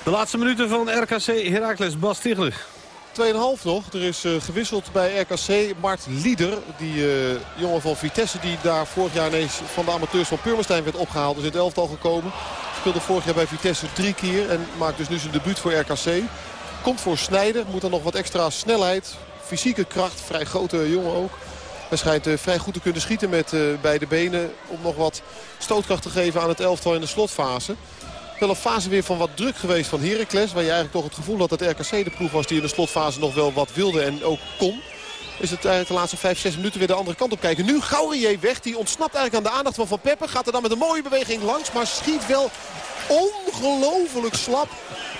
De laatste minuten van RKC Heracles Bas. 2,5 nog. Er is uh, gewisseld bij RKC. Mart Lieder, die uh, jongen van Vitesse... die daar vorig jaar ineens van de amateurs van Purmerstein werd opgehaald... is in het elftal gekomen. Speelde vorig jaar bij Vitesse drie keer... en maakt dus nu zijn debuut voor RKC. Komt voor Snijder. Moet dan nog wat extra snelheid. Fysieke kracht. Vrij grote jongen ook. Hij schijnt uh, vrij goed te kunnen schieten met beide benen... om nog wat stootkracht te geven aan het elftal in de slotfase. Wel een fase weer van wat druk geweest van Heracles. Waar je eigenlijk toch het gevoel had dat de RKC de ploeg was die in de slotfase nog wel wat wilde en ook kon. Is het de laatste 5, 6 minuten weer de andere kant op kijken. Nu Gaurier weg. Die ontsnapt eigenlijk aan de aandacht van Van Peppe. Gaat er dan met een mooie beweging langs. Maar schiet wel ongelooflijk slap.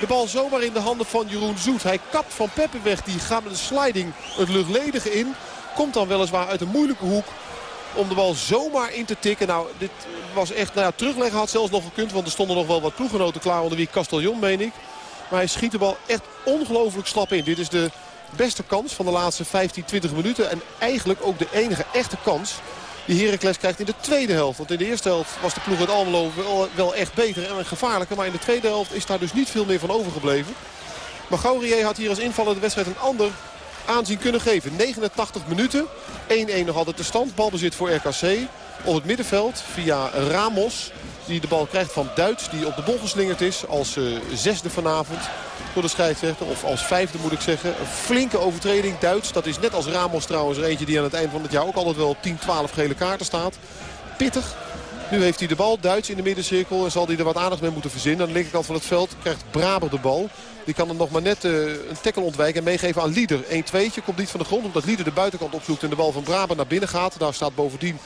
De bal zomaar in de handen van Jeroen Zoet. Hij kapt Van Peppe weg. Die gaat met een sliding het luchtledige in. Komt dan weliswaar uit een moeilijke hoek om de bal zomaar in te tikken. Nou, dit was echt, nou terugleggen had zelfs nog gekund. Want er stonden nog wel wat ploeggenoten klaar onder wie Castellon, meen ik. Maar hij schiet de bal echt ongelooflijk slap in. Dit is de beste kans van de laatste 15, 20 minuten. En eigenlijk ook de enige echte kans die Heracles krijgt in de tweede helft. Want in de eerste helft was de ploeg uit Almelo wel, wel echt beter en gevaarlijker. Maar in de tweede helft is daar dus niet veel meer van overgebleven. Maar Gaurier had hier als invaller de wedstrijd een ander aanzien kunnen geven. 89 minuten. 1-1 nog altijd de stand. Balbezit voor RKC. Op het middenveld via Ramos. Die de bal krijgt van Duits. Die op de bol geslingerd is als uh, zesde vanavond. Door de scheidsrechter. Of als vijfde moet ik zeggen. Flinke overtreding. Duits. Dat is net als Ramos trouwens er eentje die aan het eind van het jaar ook altijd wel 10, 12 gele kaarten staat. Pittig. Nu heeft hij de bal, Duits in de middencirkel. En zal hij er wat aandacht mee moeten verzinnen. Aan de linkerkant van het veld krijgt Braber de bal. Die kan hem nog maar net uh, een tackle ontwijken en meegeven aan Lieder. 1-2'tje komt niet van de grond omdat Lieder de buitenkant opzoekt en de bal van Braber naar binnen gaat. Daar staat bovendien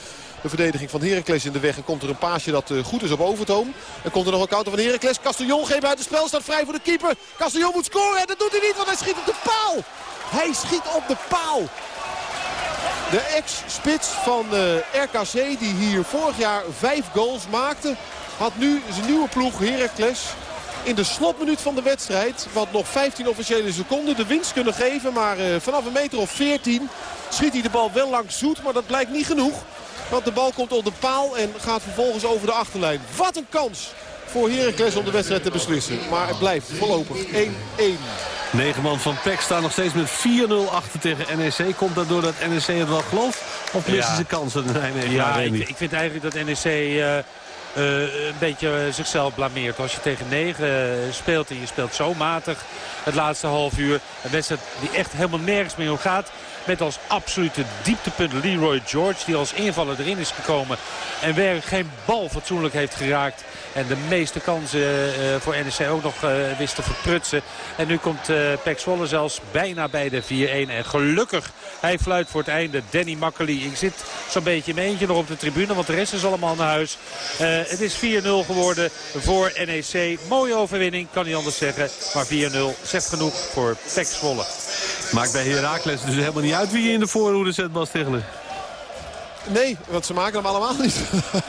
de verdediging van Heracles in de weg. En komt er een paasje dat uh, goed is op Overtoom. En komt er nog een counter van Heracles. Castellon geeft uit het spel. Staat vrij voor de keeper. Castellon moet scoren. En dat doet hij niet, want hij schiet op de paal. Hij schiet op de paal. De ex-spits van uh, RKC die hier vorig jaar vijf goals maakte. Had nu zijn nieuwe ploeg Heracles in de slotminuut van de wedstrijd. Wat nog 15 officiële seconden de winst kunnen geven. Maar uh, vanaf een meter of 14 schiet hij de bal wel langs zoet. Maar dat blijkt niet genoeg. Want de bal komt op de paal en gaat vervolgens over de achterlijn. Wat een kans voor Heracles om de wedstrijd te beslissen. Maar het blijft voorlopig 1-1. Negen man van PEC staan nog steeds met 4-0 achter tegen NEC. Komt dat doordat NEC het wel gelooft? Of missen Ja. ze kansen? <laughs> Nee, nee, Ja, ik, ik vind eigenlijk dat NEC eh, eh, een beetje zichzelf blameert. Als je tegen 9 speelt en je speelt zo matig het laatste half uur. Een wedstrijd die echt helemaal nergens meer om gaat. Met als absolute dieptepunt Leroy George. Die als invaller erin is gekomen. En werkelijk geen bal fatsoenlijk heeft geraakt. En de meeste kansen eh, voor NEC ook nog eh, wist te verprutsen. En nu komt eh Pek Zwolle zelfs bijna bij de 4-1. En gelukkig, hij fluit voor het einde. Danny Makkely. Ik zit zo'n beetje in mijn eentje nog op de tribune. Want de rest is allemaal naar huis. Eh, het is 4-0 geworden voor NEC. Mooie overwinning, kan niet anders zeggen. Maar 4-0 zegt genoeg voor Pek Zwolle. Maakt bij Heracles dus helemaal niet uit wie je in de voorhoede zet, Bas. Nee, want ze maken hem allemaal niet.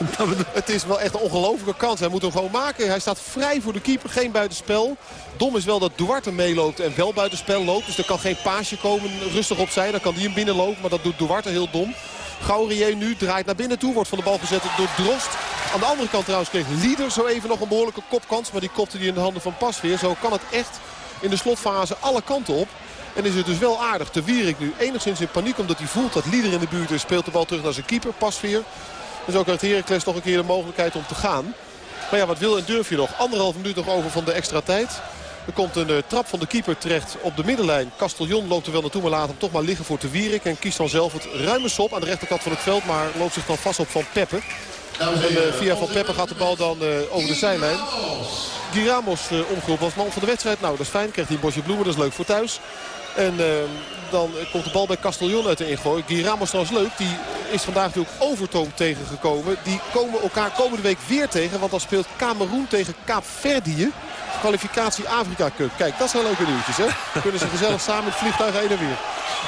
<laughs> het is wel echt een ongelofelijke kans. Hij moet hem gewoon maken. Hij staat vrij voor de keeper, geen buitenspel. Dom is wel dat Duarte meeloopt en wel buitenspel loopt. Dus er kan geen paasje komen rustig opzij. Dan kan hij hem binnenlopen, maar dat doet Duarte heel dom. Gaurier nu draait naar binnen toe. Wordt van de bal gezet door Drost. Aan de andere kant trouwens kreeg Lieder zo even nog een behoorlijke kopkans. Maar die kopte hij in de handen van Pasveer. Zo kan het echt in de slotfase alle kanten op. En is het dus wel aardig. Te Wierik nu enigszins in paniek omdat hij voelt dat Lieder in de buurt is. Speelt de bal terug naar zijn keeper, Pasveer. Dus ook uit Heracles nog een keer de mogelijkheid om te gaan. Maar ja, wat wil en durf je nog? Anderhalf minuut nog over van de extra tijd. Er komt een eh, trap van de keeper terecht op de middenlijn. Castellon loopt er wel naartoe, maar laat hem toch maar liggen voor Te Wierik. En kiest dan zelf het ruime sop aan de rechterkant van het veld. Maar loopt zich dan vast op Van Peppe. En eh, via Van Peppe gaat de bal dan eh, over de zijlijn. Guy Ramos omgeroepen als man van de wedstrijd. Nou, dat is fijn. Krijgt hij een bosje bloemen. Dat is leuk voor thuis. En uh, dan komt de bal bij Castellon uit de ingooi. Guy Ramos trouwens leuk. Die is vandaag natuurlijk Overtoom tegengekomen. Die komen elkaar komende week weer tegen. Want dan speelt Cameroen tegen Kaapverdië. Kwalificatie Afrika Cup. Kijk, dat zijn leuke nieuwtjes, hè? Kunnen ze gezellig samen met vliegtuigen heen en weer.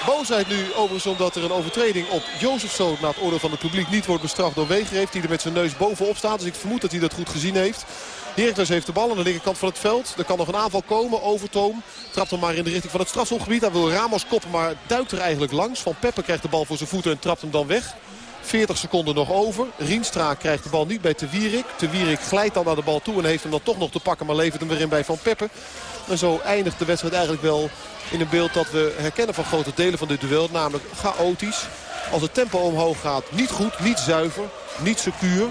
Boosheid nu overigens omdat er een overtreding op Jozefzoon... na het oordeel van het publiek niet wordt bestraft door Wegereef. Die er met zijn neus bovenop staat. Dus ik vermoed dat hij dat goed gezien heeft. Heracles heeft de bal aan de linkerkant van het veld. Er kan nog een aanval komen. Overtoom trapt hem maar in de richting van het strafschopgebied. Daar wil Ramos koppen, maar duikt er eigenlijk langs. Van Peppe krijgt de bal voor zijn voeten en trapt hem dan weg. 40 seconden nog over. Rienstra krijgt de bal niet bij Te Wierik. Glijdt dan naar de bal toe en heeft hem dan toch nog te pakken. Maar levert hem weer in bij Van Peppe. En zo eindigt de wedstrijd eigenlijk wel in een beeld dat we herkennen van grote delen van dit duel. Namelijk chaotisch. Als het tempo omhoog gaat, niet goed, niet zuiver, niet secuur.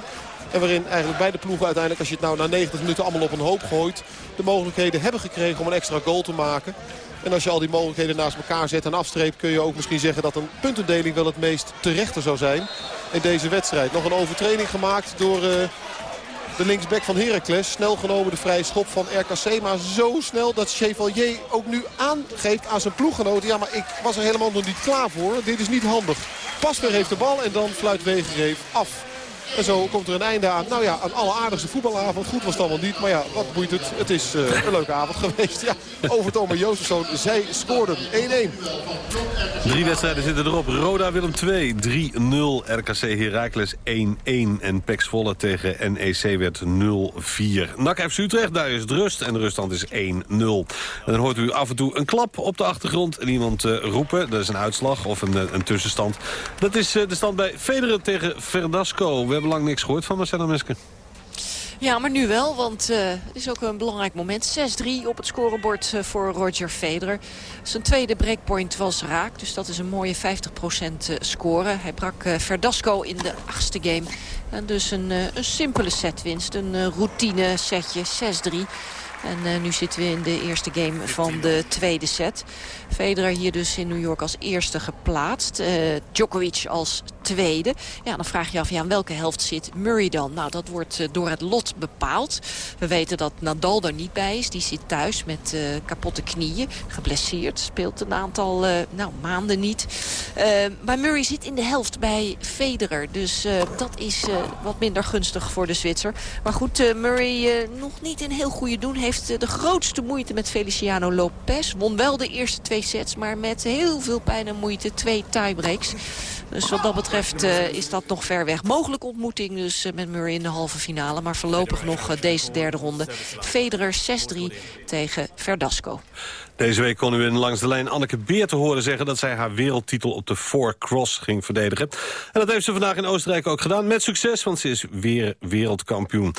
En waarin eigenlijk beide ploegen uiteindelijk, als je het nou na 90 minuten allemaal op een hoop gooit... de mogelijkheden hebben gekregen om een extra goal te maken. En als je al die mogelijkheden naast elkaar zet en afstreept... kun je ook misschien zeggen dat een puntendeling wel het meest terechte zou zijn in deze wedstrijd. Nog een overtreding gemaakt door uh, de linksback van Heracles. Snel genomen de vrije schop van RKC. Maar zo snel dat Chevalier ook nu aangeeft aan zijn ploeggenoten. Ja, maar ik was er helemaal nog niet klaar voor. Dit is niet handig. Pasver heeft de bal en dan fluit Wegereef af. En zo komt er een einde aan. Nou ja, een alleraardigste voetbalavond. Goed was het allemaal niet. Maar ja, wat boeit het? Het is uh, een leuke avond <laughs> geweest. Ja, Overtoom en Jozefzoon, zij scoorden 1-1. Drie wedstrijden zitten erop. Roda Willem 2, 3-0. RKC Heracles 1-1. En Pek Zwolle tegen NEC werd 0-4. NAC FC Utrecht, daar is het rust. En de ruststand is 1-0. En dan hoort u af en toe een klap op de achtergrond. En iemand uh, roepen. Dat is een uitslag of een, een tussenstand. Dat is de stand bij Federer tegen Verdasco. We hebben lang niks gehoord van Marcelo Meske. Ja, maar nu wel, want uh, het is ook een belangrijk moment. 6-3 op het scorebord uh, voor Roger Federer. Zijn tweede breakpoint was raak, dus dat is een mooie 50% score. Hij brak uh, Verdasco in de achtste game. En dus een, een simpele setwinst, een routine setje, 6-3. En uh, nu zitten we in de eerste game van de tweede set. Federer hier dus in New York als eerste geplaatst. Uh, Djokovic als tweede. Ja, dan vraag je af, ja, aan welke helft zit Murray dan? Nou, dat wordt uh, door het lot bepaald. We weten dat Nadal er niet bij is. Die zit thuis met kapotte knieën. Geblesseerd. Speelt een aantal nou, maanden niet. maar Murray zit in de helft bij Federer. Dus dat is wat minder gunstig voor de Zwitser. Maar goed, Murray nog niet een heel goede doen. Heeft eh, de grootste moeite met Feliciano Lopez. Won wel de eerste twee sets, maar met heel veel pijn en moeite. Twee tiebreaks. Dus wat dat betreft uh, is dat nog ver weg. Mogelijke ontmoeting dus uh, met Murray in de halve finale. Maar voorlopig nog uh, deze derde ronde. Federer 6-3 tegen Verdasco. Deze week kon u in Langs de Lijn Anneke Beer te horen zeggen... dat zij haar wereldtitel op de Four Cross ging verdedigen. En dat heeft ze vandaag in Oostenrijk ook gedaan. Met succes, want ze is weer wereldkampioen.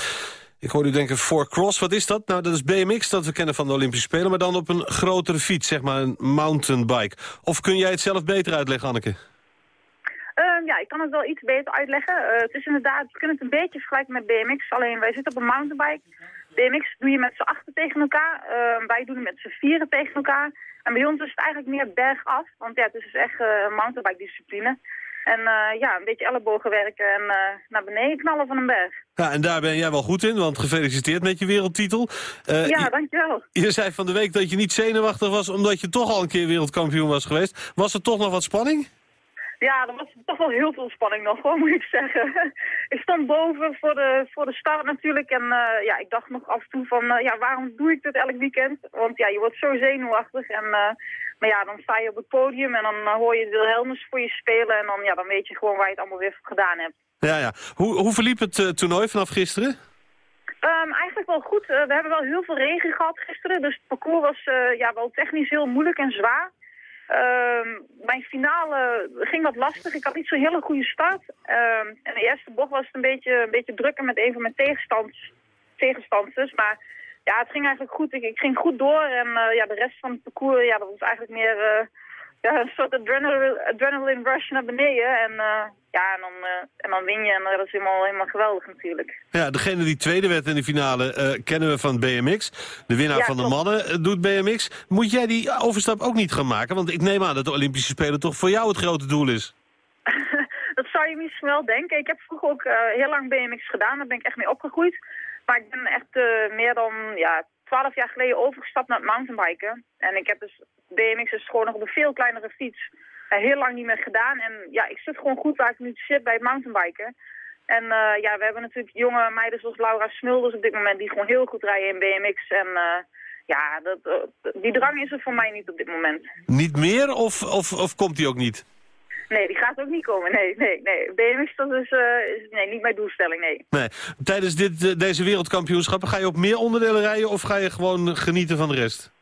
Ik hoor u denken, Four Cross, wat is dat? Nou, dat is BMX, dat we kennen van de Olympische Spelen... maar dan op een grotere fiets, zeg maar een mountainbike. Of kun jij het zelf beter uitleggen, Anneke? Ik kan het wel iets beter uitleggen. Uh, het is inderdaad, we kunnen het een beetje vergelijken met BMX. Alleen wij zitten op een mountainbike. BMX doe je met z'n achter tegen elkaar. Uh, wij doen het met z'n vieren tegen elkaar. En bij ons is het eigenlijk meer bergaf. Want ja, het is dus echt een mountainbike discipline. En ja, een beetje ellebogen werken en naar beneden knallen van een berg. Ja, en daar ben jij wel goed in, want gefeliciteerd met je wereldtitel. ja, dankjewel. Je, je zei van de week dat je niet zenuwachtig was omdat je toch al een keer wereldkampioen was geweest. Was er toch nog wat spanning? Ja, er was toch wel heel veel spanning nog, hoor, <laughs> moet ik zeggen. ik stond boven voor de, voor de start natuurlijk en uh, ja, ik dacht nog af en toe van, uh, ja, waarom doe ik dit elk weekend? Want ja, je wordt zo zenuwachtig en, uh, maar ja, dan sta je op het podium en dan hoor je de Wilhelmus voor je spelen en dan, ja, dan weet je gewoon waar je het allemaal weer gedaan hebt. Ja, ja. Hoe, hoe verliep het toernooi vanaf gisteren? Um, eigenlijk wel goed. we hebben wel heel veel regen gehad gisteren, dus het parcours was ja, wel technisch heel moeilijk en zwaar. Uh, mijn finale ging wat lastig. Ik had niet zo'n hele goede start. Uh, en de eerste bocht was het een beetje, een beetje drukker met een van mijn tegenstands, tegenstanders. Maar ja, het ging eigenlijk goed. Ik, ik ging goed door. En uh, ja, de rest van het parcours, ja, dat was eigenlijk meer uh, ja, een soort adrenaline, adrenaline rush naar beneden. En uh, ja, en dan, en dan win je. En dat is helemaal, helemaal geweldig natuurlijk. Ja, degene die tweede werd in de finale kennen we van BMX. De winnaar Ja, van de mannen doet BMX. Moet jij die overstap ook niet gaan maken? Want ik neem aan dat de Olympische Spelen toch voor jou het grote doel is. <laughs> dat zou je misschien wel denken. Ik heb vroeger ook eh, heel lang BMX gedaan. Daar ben ik echt mee opgegroeid. Maar ik ben echt eh, meer dan ja, 12 jaar geleden overgestapt naar het mountainbiken. En ik heb dus BMX is gewoon nog op een veel kleinere fiets. eh, heel lang niet meer gedaan. En ja, ik zit gewoon goed waar ik nu zit bij het mountainbiken. En eh, ja, we hebben natuurlijk jonge meiden zoals Laura Smulders op dit moment... die gewoon heel goed rijden in BMX. En eh, ja, dat, die drang is er voor mij niet op dit moment. Niet meer of, of, of komt die ook niet? Nee, die gaat ook niet komen. Nee, nee, nee. BMX dat is, eh, is nee, niet mijn doelstelling, nee. Nee. Tijdens dit, eh, deze wereldkampioenschappen ga je op meer onderdelen rijden... of ga je gewoon genieten van de rest?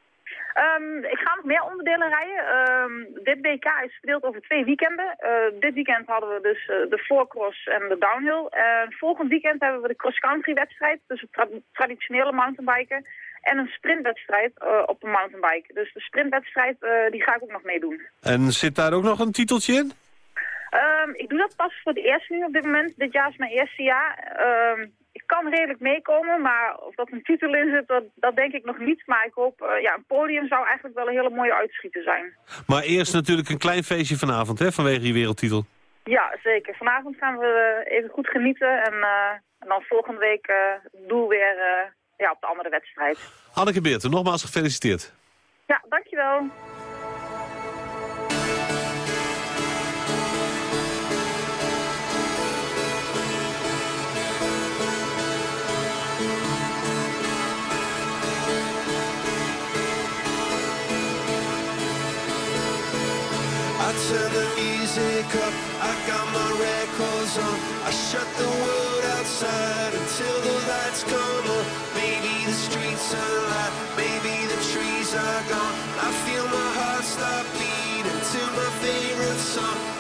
Ehm, ik ga nog meer onderdelen rijden. Ehm, dit WK is verdeeld over twee weekenden. Eh, dit weekend hadden we dus de voorcross en de downhill. En volgend weekend hebben we de cross-country wedstrijd. Dus het tra- traditionele mountainbiken. En een sprintwedstrijd eh, op de mountainbike. Dus de sprintwedstrijd eh, die ga ik ook nog meedoen. En zit daar ook nog een titeltje in? Ehm, ik doe dat pas voor het eerst nu op dit moment. Dit jaar is mijn eerste jaar. Ehm, ik kan redelijk meekomen, maar of dat een titel in zit, dat, dat denk ik nog niet. Maar ik hoop, eh, ja, een podium zou eigenlijk wel een hele mooie uitschieter zijn. Maar eerst natuurlijk een klein feestje vanavond, hè, vanwege je wereldtitel. Ja, zeker. Vanavond gaan we even goed genieten. En, en dan volgende week doel weer ja, op de andere wedstrijd. Anneke Beerten, nogmaals gefeliciteerd. Ja, dankjewel. I turn the music up, I got my records on. I shut the world outside until the lights come on. Are alive, maybe the trees are gone. I feel my heart stop beating to my favorite song.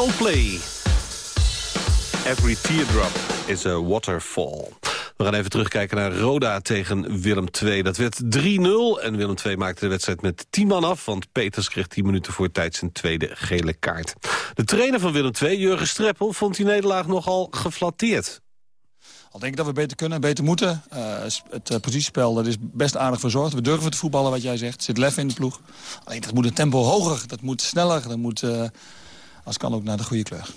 Coldplay. Every teardrop is a waterfall. We gaan even terugkijken naar Roda tegen Willem II. Dat werd 3-0 en Willem II maakte de wedstrijd met 10 man af... want Peters kreeg 10 minuten voor tijd zijn tweede gele kaart. De trainer van Willem II, Jurgen Streppel, vond die nederlaag nogal geflatteerd. Al denk ik dat we beter kunnen, beter moeten. Uh, het uh, positiespel dat is best aardig verzorgd. We durven te voetballen, wat jij zegt. Er zit lef in de ploeg. Alleen dat moet een tempo hoger, dat moet sneller. Dat moet, uh, als kan ook naar de goede kleur.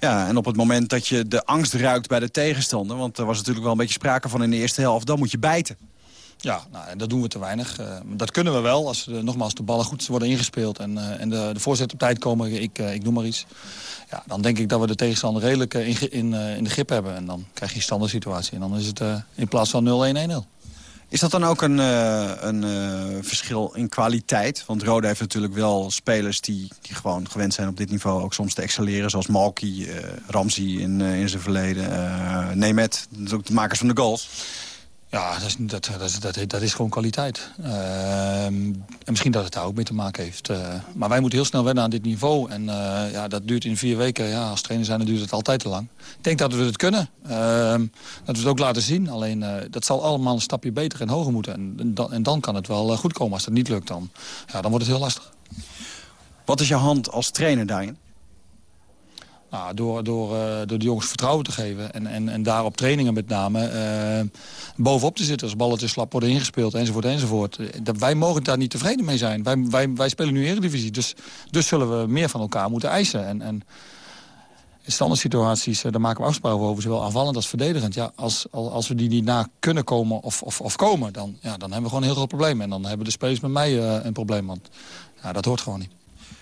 Ja, en op het moment dat je de angst ruikt bij de tegenstander... want er was natuurlijk wel een beetje sprake van in de eerste helft... dan moet je bijten. Ja, nou, dat doen we te weinig. Uh, dat kunnen we wel, als nogmaals de ballen goed worden ingespeeld... en, uh, en de, de voorzet op tijd komen, ik, uh, ik noem maar iets. Ja, dan denk ik dat we de tegenstander redelijk in, in, in de grip hebben. En dan krijg je een standaard situatie. En dan is het in plaats van 0-1-1-0. Is dat dan ook een, uh, een uh, verschil in kwaliteit? Want Roda heeft natuurlijk wel spelers die, die gewoon gewend zijn op dit niveau... ook soms te excelleren, zoals Malky, uh, Ramsey in, in zijn verleden. Nemet, de makers van de goals. Ja, dat is, dat, dat, dat, is gewoon kwaliteit. Uh, en misschien dat het daar ook mee te maken heeft. Uh, maar wij moeten heel snel wennen aan dit niveau. En uh, ja, dat duurt in vier weken. Ja, als trainer zijn, dan duurt het altijd te lang. Ik denk dat we het kunnen. Ehm, dat we het ook laten zien. Alleen, dat zal allemaal een stapje beter en hoger moeten. En, dan, en dan kan het wel goed komen. Als dat niet lukt, dan, ja, dan wordt het heel lastig. Wat is je hand als trainer daarin? Nou, door, door, uh, door de jongens vertrouwen te geven en, en, en daar op trainingen met name uh, bovenop te zitten als ballen te slap worden ingespeeld enzovoort enzovoort. Dat, wij mogen daar niet tevreden mee zijn. Wij, wij, wij spelen nu Eredivisie, dus, dus zullen we meer van elkaar moeten eisen. En, en in standaard situaties, daar maken we afspraken over, zowel aanvallend als verdedigend. Ja, als, als we die niet na kunnen komen of, of, of komen, dan, ja, dan hebben we gewoon een heel groot probleem. En dan hebben de spelers met mij een probleem, want ja, dat hoort gewoon niet.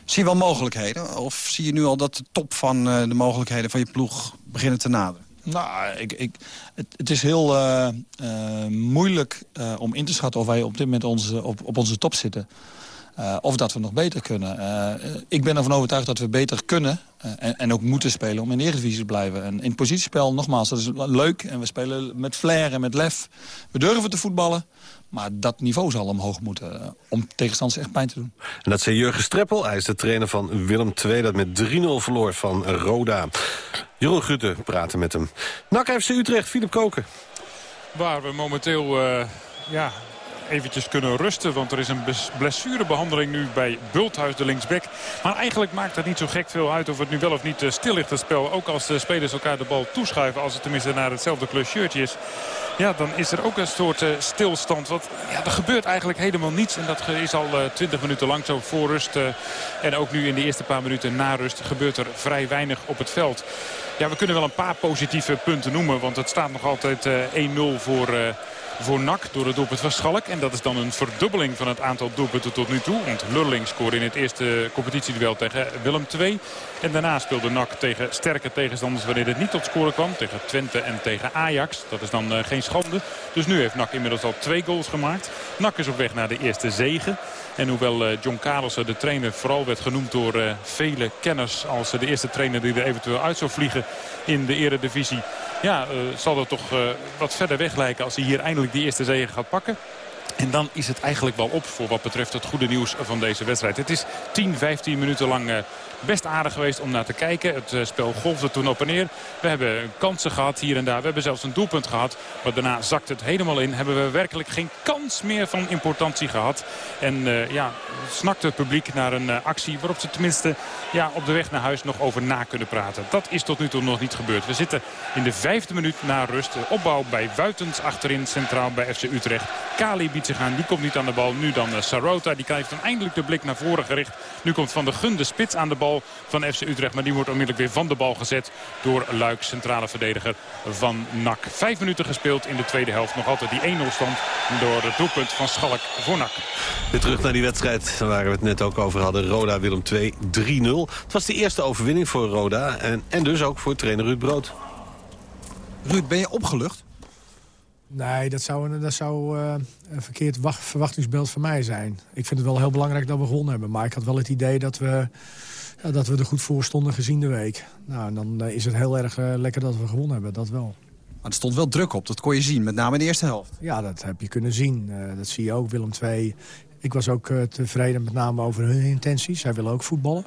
Zie je wel mogelijkheden? Of zie je nu al dat de top van uh, de mogelijkheden van je ploeg beginnen te naderen? Nou, ik, ik, het, het, is heel uh, uh, moeilijk om in te schatten of wij op dit moment onze, op, op onze top zitten. of dat we nog beter kunnen. ik ben ervan overtuigd dat we beter kunnen en, en, ook moeten spelen om in de Eredivisie te blijven. En in het positiespel, nogmaals, dat is leuk. En we spelen met flair en met lef. We durven te voetballen. Maar dat niveau zal omhoog moeten uh, om tegenstanders echt pijn te doen. En dat zei Jurgen Streppel. Hij is de trainer van Willem II dat met 3-0 verloor van Roda. Jeroen Gutte praten met hem. NAC FC Utrecht, Filip Koken. Waar we momenteel uh, ja, eventjes kunnen rusten. Want er is een blessurebehandeling nu bij Bulthuis, de linksback. Maar eigenlijk maakt het niet zo gek veel uit of het nu wel of niet stil ligt, het spel. Ook als de spelers elkaar de bal toeschuiven, als het tenminste naar hetzelfde kleur is. Ja, dan is er ook een soort uh, stilstand. Want ja, er gebeurt eigenlijk helemaal niets. En dat is al uh, 20 minuten lang zo voor rust. En ook nu in de eerste paar minuten na rust gebeurt er vrij weinig op het veld. Ja, we kunnen wel een paar positieve punten noemen. Want het staat nog altijd 1-0 voor voor NAC door het doelpunt van Schalk. En dat is dan een verdubbeling van het aantal doelpunten tot nu toe. Want Lurling scoorde in het eerste competitieduel tegen Willem II. En daarna speelde NAC tegen sterke tegenstanders wanneer het niet tot scoren kwam. Tegen Twente en tegen Ajax. Dat is dan uh, geen schande. Dus nu heeft NAC inmiddels al twee goals gemaakt. NAC is op weg naar de eerste zegen. En hoewel uh, John Carlsen, de trainer, vooral werd genoemd door uh, vele kenners... als de eerste trainer die er eventueel uit zou vliegen in de eredivisie... ja, uh, zal dat toch wat verder weg lijken als hij hier eindelijk die eerste zege gaat pakken. En dan is het eigenlijk wel op voor wat betreft het goede nieuws van deze wedstrijd. Het is 10, 15 minuten lang best aardig geweest om naar te kijken. Het uh, spel golfde toen op en neer. We hebben kansen gehad hier en daar. We hebben zelfs een doelpunt gehad. Maar daarna zakt het helemaal in. Hebben we werkelijk geen kans meer van importantie gehad. En uh, ja, snakt het publiek naar een uh, actie waarop ze tenminste ja, op de weg naar huis nog over na kunnen praten. Dat is tot nu toe nog niet gebeurd. We zitten in de vijfde minuut na rust. Opbouw bij Wuitens achterin centraal bij FC Utrecht. Kali biedt zich aan. Die komt niet aan de bal. Nu dan Sarota. Die krijgt dan eindelijk de blik naar voren gericht. Nu komt Van de Gunde spits aan de bal van FC Utrecht. Maar die wordt onmiddellijk weer van de bal gezet door Luik, centrale verdediger van NAC. Vijf minuten gespeeld in de tweede helft. Nog altijd die 1-0 stand door het doelpunt van Schalk voor NAC. Weer terug naar die wedstrijd waar we het net ook over hadden. Roda Willem 2 3-0. Het was de eerste overwinning voor Roda en, en dus ook voor trainer Ruud Brood. Ruud, ben je opgelucht? Nee, dat zou, dat zou uh, een verkeerd wacht, verwachtingsbeeld van mij zijn. Ik vind het wel heel belangrijk dat we gewonnen hebben. Maar ik had wel het idee dat we, ja, dat we er goed voor stonden gezien de week. Nou, dan uh, is het heel erg uh, lekker dat we gewonnen hebben, dat wel. Maar er stond wel druk op, dat kon je zien, met name in de eerste helft. Ja, dat heb je kunnen zien. dat zie je ook. Willem II Ik was ook eh, tevreden met name over hun intenties. Zij willen ook voetballen.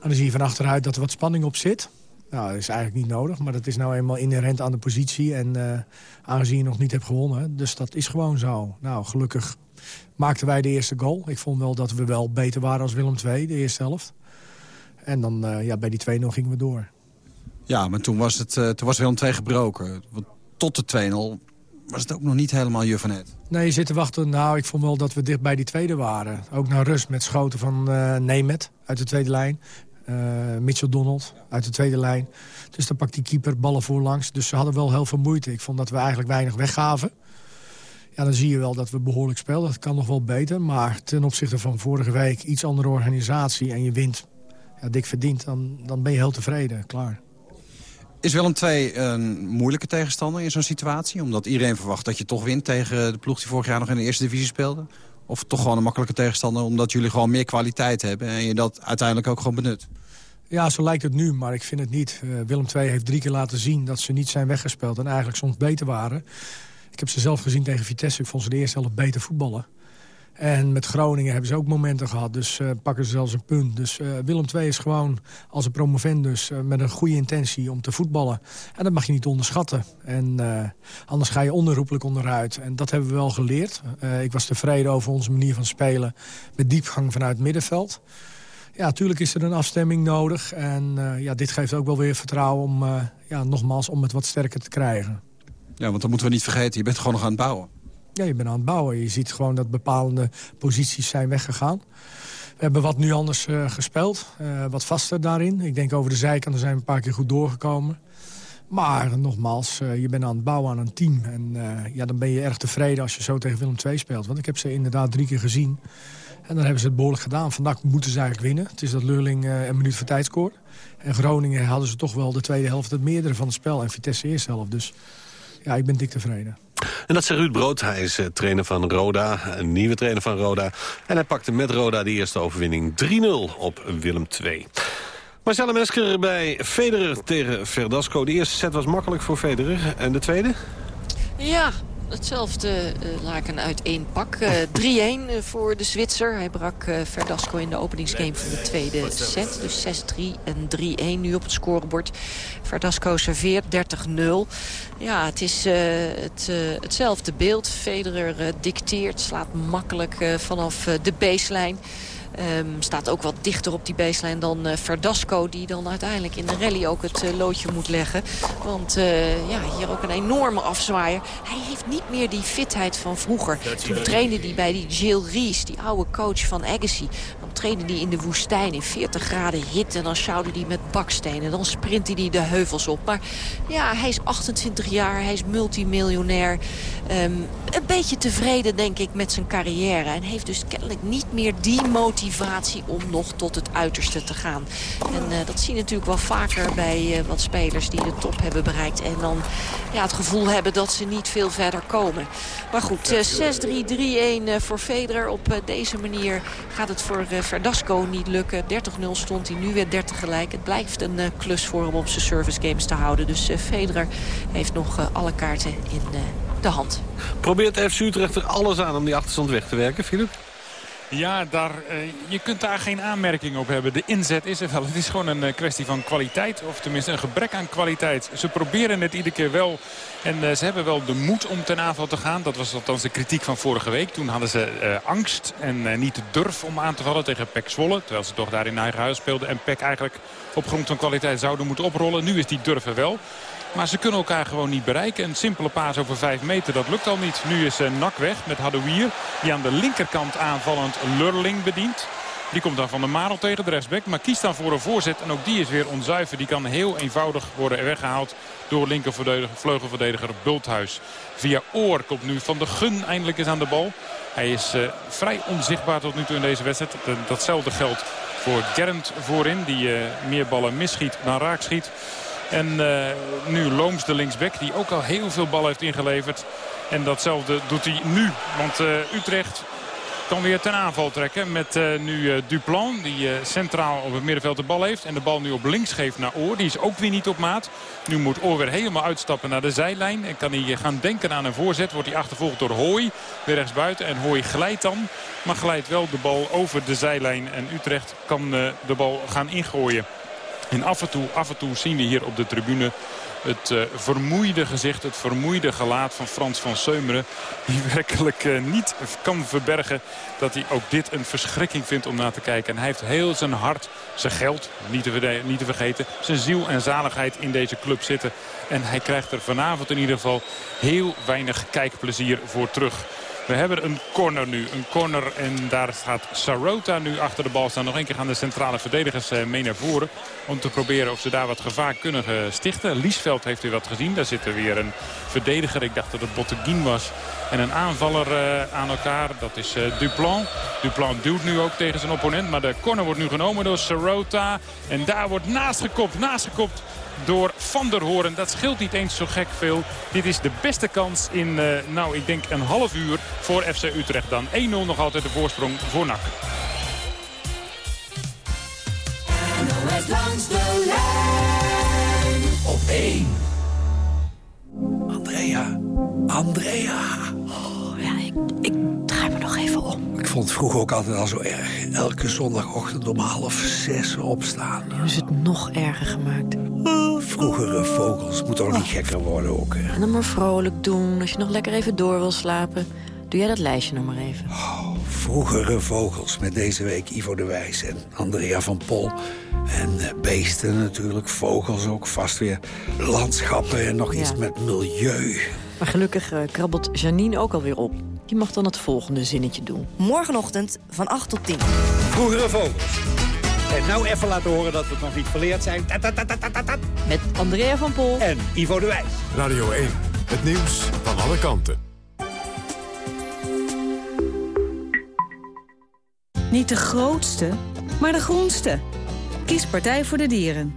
En dan zie je van achteruit dat er wat spanning op zit. Nou, dat is eigenlijk niet nodig, maar dat is nou eenmaal inherent aan de positie. En uh, aangezien je nog niet hebt gewonnen, dus dat is gewoon zo. Nou, gelukkig maakten wij de eerste goal. Ik vond wel dat we wel beter waren als Willem II, de eerste helft. En dan uh, ja, bij die 2-0 gingen we door. Ja, maar toen was, het, uh, toen was Willem II gebroken. Want tot de 2-0 was het ook nog niet helemaal het. Nee, je zit te wachten. Nou, ik vond wel dat we dicht bij die tweede waren. Ook naar rust met schoten van uh, Nemet uit de tweede lijn. Uh, Mitchell Donald uit de tweede lijn. Dus dan pakt die keeper ballen voorlangs. Dus ze hadden wel heel veel moeite. Ik vond dat we eigenlijk weinig weggaven. Ja, dan zie je wel dat we behoorlijk spelen. Dat kan nog wel beter. Maar ten opzichte van vorige week iets andere organisatie... en je wint ja, dik verdiend, dan, dan ben je heel tevreden. Klaar. Is Willem II een moeilijke tegenstander in zo'n situatie? Omdat iedereen verwacht dat je toch wint tegen de ploeg die vorig jaar nog in de eerste divisie speelde? Of toch gewoon een makkelijke tegenstander omdat jullie gewoon meer kwaliteit hebben... en je dat uiteindelijk ook gewoon benut? Ja, zo lijkt het nu, maar ik vind het niet. Uh, Willem II heeft drie keer laten zien dat ze niet zijn weggespeeld... en eigenlijk soms beter waren. Ik heb ze zelf gezien tegen Vitesse. Ik vond ze de eerste helft beter voetballen. En met Groningen hebben ze ook momenten gehad. Dus uh, pakken ze zelfs een punt. Dus uh, Willem II is gewoon als een promovendus uh, met een goede intentie om te voetballen. En dat mag je niet onderschatten. En anders ga je onherroepelijk onderuit. En dat hebben we wel geleerd. ik was tevreden over onze manier van spelen. Met diepgang vanuit het middenveld. Ja, natuurlijk is er een afstemming nodig. En ja, dit geeft ook wel weer vertrouwen om, ja, nogmaals, om het wat sterker te krijgen. Ja, want dat moeten we niet vergeten. Je bent gewoon nog aan het bouwen. Ja, je bent aan het bouwen. Je ziet gewoon dat bepaalde posities zijn weggegaan. We hebben wat nu anders uh, gespeeld. Uh, wat vaster daarin. Ik denk over de zijkanten zijn we een paar keer goed doorgekomen. Maar nogmaals, uh, je bent aan het bouwen aan een team. En ja, dan ben je erg tevreden als je zo tegen Willem II speelt. Want ik heb ze inderdaad drie keer gezien. En dan hebben ze het behoorlijk gedaan. Vandaag moeten ze eigenlijk winnen. Het is dat Leurling een minuut voor tijd scoort. En Groningen hadden ze toch wel de tweede helft het meerdere van het spel. En Vitesse eerste helft. Dus ja, ik ben dik tevreden. En dat is Ruud Brood. Hij is uh, trainer van Roda, een nieuwe trainer van Roda. En hij pakte met Roda de eerste overwinning 3-0 op Willem II. Marcella Mesker bij Federer tegen Verdasco. De eerste set was makkelijk voor Federer. En de tweede? Ja, hetzelfde uh, laken uit één pak. Uh, 3-1 voor de Zwitser. Hij brak uh, Verdasco in de openingsgame van de tweede set. Dus 6-3 en 3-1 nu op het scorebord. Verdasco serveert 30-0. Ja, het is het, hetzelfde beeld. Federer dicteert, slaat makkelijk vanaf de baseline. Um, staat ook wat dichter op die baseline dan uh, Verdasco. Die dan uiteindelijk in de rally ook het uh, loodje moet leggen. Want uh, ja, hier ook een enorme afzwaaier. Hij heeft niet meer die fitheid van vroeger. Toen trainde hij bij die Jill Rees, die oude coach van Agassi. Dan trainde hij in de woestijn in 40 graden hit. En dan sjouwde hij met bakstenen. Dan sprintte hij de heuvels op. Maar ja, hij is 28 jaar. Hij is multimiljonair. Um, een beetje tevreden, denk ik, met zijn carrière. En heeft dus kennelijk niet meer die motivatie motivatie om nog tot het uiterste te gaan. En uh, dat zie je natuurlijk wel vaker bij uh, wat spelers die de top hebben bereikt. En dan ja, het gevoel hebben dat ze niet veel verder komen. Maar goed, uh, 6-3-3-1 voor Federer. Op deze manier gaat het voor Verdasco niet lukken. 30-0 stond hij, nu weer 30 gelijk. Het blijft een klus voor hem om zijn service games te houden. Dus Federer heeft nog alle kaarten in de hand. Probeert FC Utrecht er alles aan om die achterstand weg te werken, Filip? Ja, daar, uh, je kunt daar geen aanmerking op hebben. De inzet is er wel. Het is gewoon een uh, kwestie van kwaliteit. Of tenminste een gebrek aan kwaliteit. Ze proberen het iedere keer wel. En uh, ze hebben wel de moed om ten aanval te gaan. Dat was althans de kritiek van vorige week. Toen hadden ze angst en niet de durf om aan te vallen tegen Pek Zwolle. Terwijl ze toch daar in eigen huis speelden. En Pek eigenlijk op grond van kwaliteit zouden moeten oprollen. Nu is die durf er wel. Maar ze kunnen elkaar gewoon niet bereiken. Een simpele paas over 5 meter, dat lukt al niet. Nu is uh, Nak weg met Hadouier. Die aan de linkerkant aanvallend Lurling bedient. Die komt dan van de Marel tegen de rechtsback. Maar kiest dan voor een voorzet. En ook die is weer onzuiver. Die kan heel eenvoudig worden weggehaald door linkervleugelverdediger Bulthuis. Via Oor komt nu Van de Gun eindelijk eens aan de bal. Hij is uh, vrij onzichtbaar tot nu toe in deze wedstrijd. Datzelfde geldt voor Gernd voorin. Die meer ballen misschiet dan raak schiet. En uh, nu Looms de linksback die ook al heel veel ballen heeft ingeleverd. En datzelfde doet hij nu. Want uh, Utrecht kan weer ten aanval trekken met uh, nu Duplan. Die centraal op het middenveld de bal heeft. En de bal nu op links geeft naar Oor. Die is ook weer niet op maat. Nu moet Oor weer helemaal uitstappen naar de zijlijn. En kan hij gaan denken aan een voorzet. Wordt hij achtervolgd door Hooi. Weer rechtsbuiten. En Hooi glijdt dan. Maar glijdt wel de bal over de zijlijn. En Utrecht kan de bal gaan ingooien. En af en toe, af en toe zien we hier op de tribune het uh, vermoeide gezicht, het vermoeide gelaat van Frans van Seumeren. Die <laughs> werkelijk uh, niet kan verbergen dat hij ook dit een verschrikking vindt om naar te kijken. En hij heeft heel zijn hart, zijn geld, niet te, niet te vergeten, zijn ziel en zaligheid in deze club zitten. En hij krijgt er vanavond in ieder geval heel weinig kijkplezier voor terug. We hebben een corner nu. Een corner en daar gaat Sarota nu achter de bal staan. Nog een keer gaan de centrale verdedigers eh, mee naar voren. Om te proberen of ze daar wat gevaar kunnen eh, stichten. Liesveld heeft weer wat gezien. Daar zit er weer een verdediger. Ik dacht dat het Botteguin was. En een aanvaller uh, aan elkaar. Dat is uh, Duplan. Duplan duwt nu ook tegen zijn opponent. Maar de corner wordt nu genomen door Sarota. En daar wordt naast gekopt. Naast gekopt door Van der Hoorn. Dat scheelt niet eens zo gek veel. Dit is de beste kans in, uh, nou, ik denk een half uur voor FC Utrecht dan. 1-0 nog altijd de voorsprong voor NAC. 1. Andrea, Andrea. Oh, ja, ik, ik draai me nog even om. Ik vond het vroeger ook altijd al zo erg. Elke zondagochtend om half zes opstaan. Nu is het nog erger gemaakt. Vroegere vogels moeten ook niet gekker worden ook. Hè? En dan maar vrolijk doen, als je nog lekker even door wil slapen. Doe jij dat lijstje nog maar even. Oh, vroegere vogels met deze week Ivo de Wijs en Andrea van Pol. En uh, beesten natuurlijk, vogels ook, vast weer landschappen en nog iets met milieu. Maar gelukkig eh, krabbelt Janine ook alweer op. Die mag dan het volgende zinnetje doen. Morgenochtend van 8 tot 10. Vroegere vogels. En nou even laten horen dat we het nog niet verleerd zijn. -ta -ta -ta. Met Andrea van Pol. En Ivo de Wijs. Radio 1, het nieuws van alle kanten. Niet de grootste, maar de groenste. Kies Partij voor de Dieren.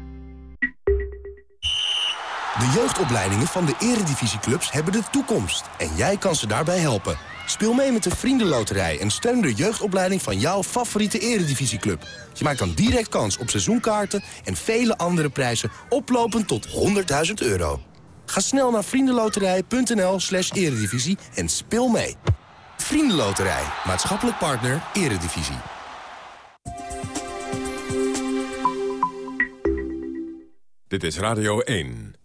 De jeugdopleidingen van de eredivisieclubs hebben de toekomst. En jij kan ze daarbij helpen. Speel mee met de Vriendenloterij en steun de jeugdopleiding van jouw favoriete eredivisieclub. Je maakt dan direct kans op seizoenkaarten en vele andere prijzen oplopend tot 100.000 euro. Ga snel naar vriendenloterij.nl slash eredivisie en speel mee. Vriendenloterij, maatschappelijk partner, eredivisie. Dit is Radio 1.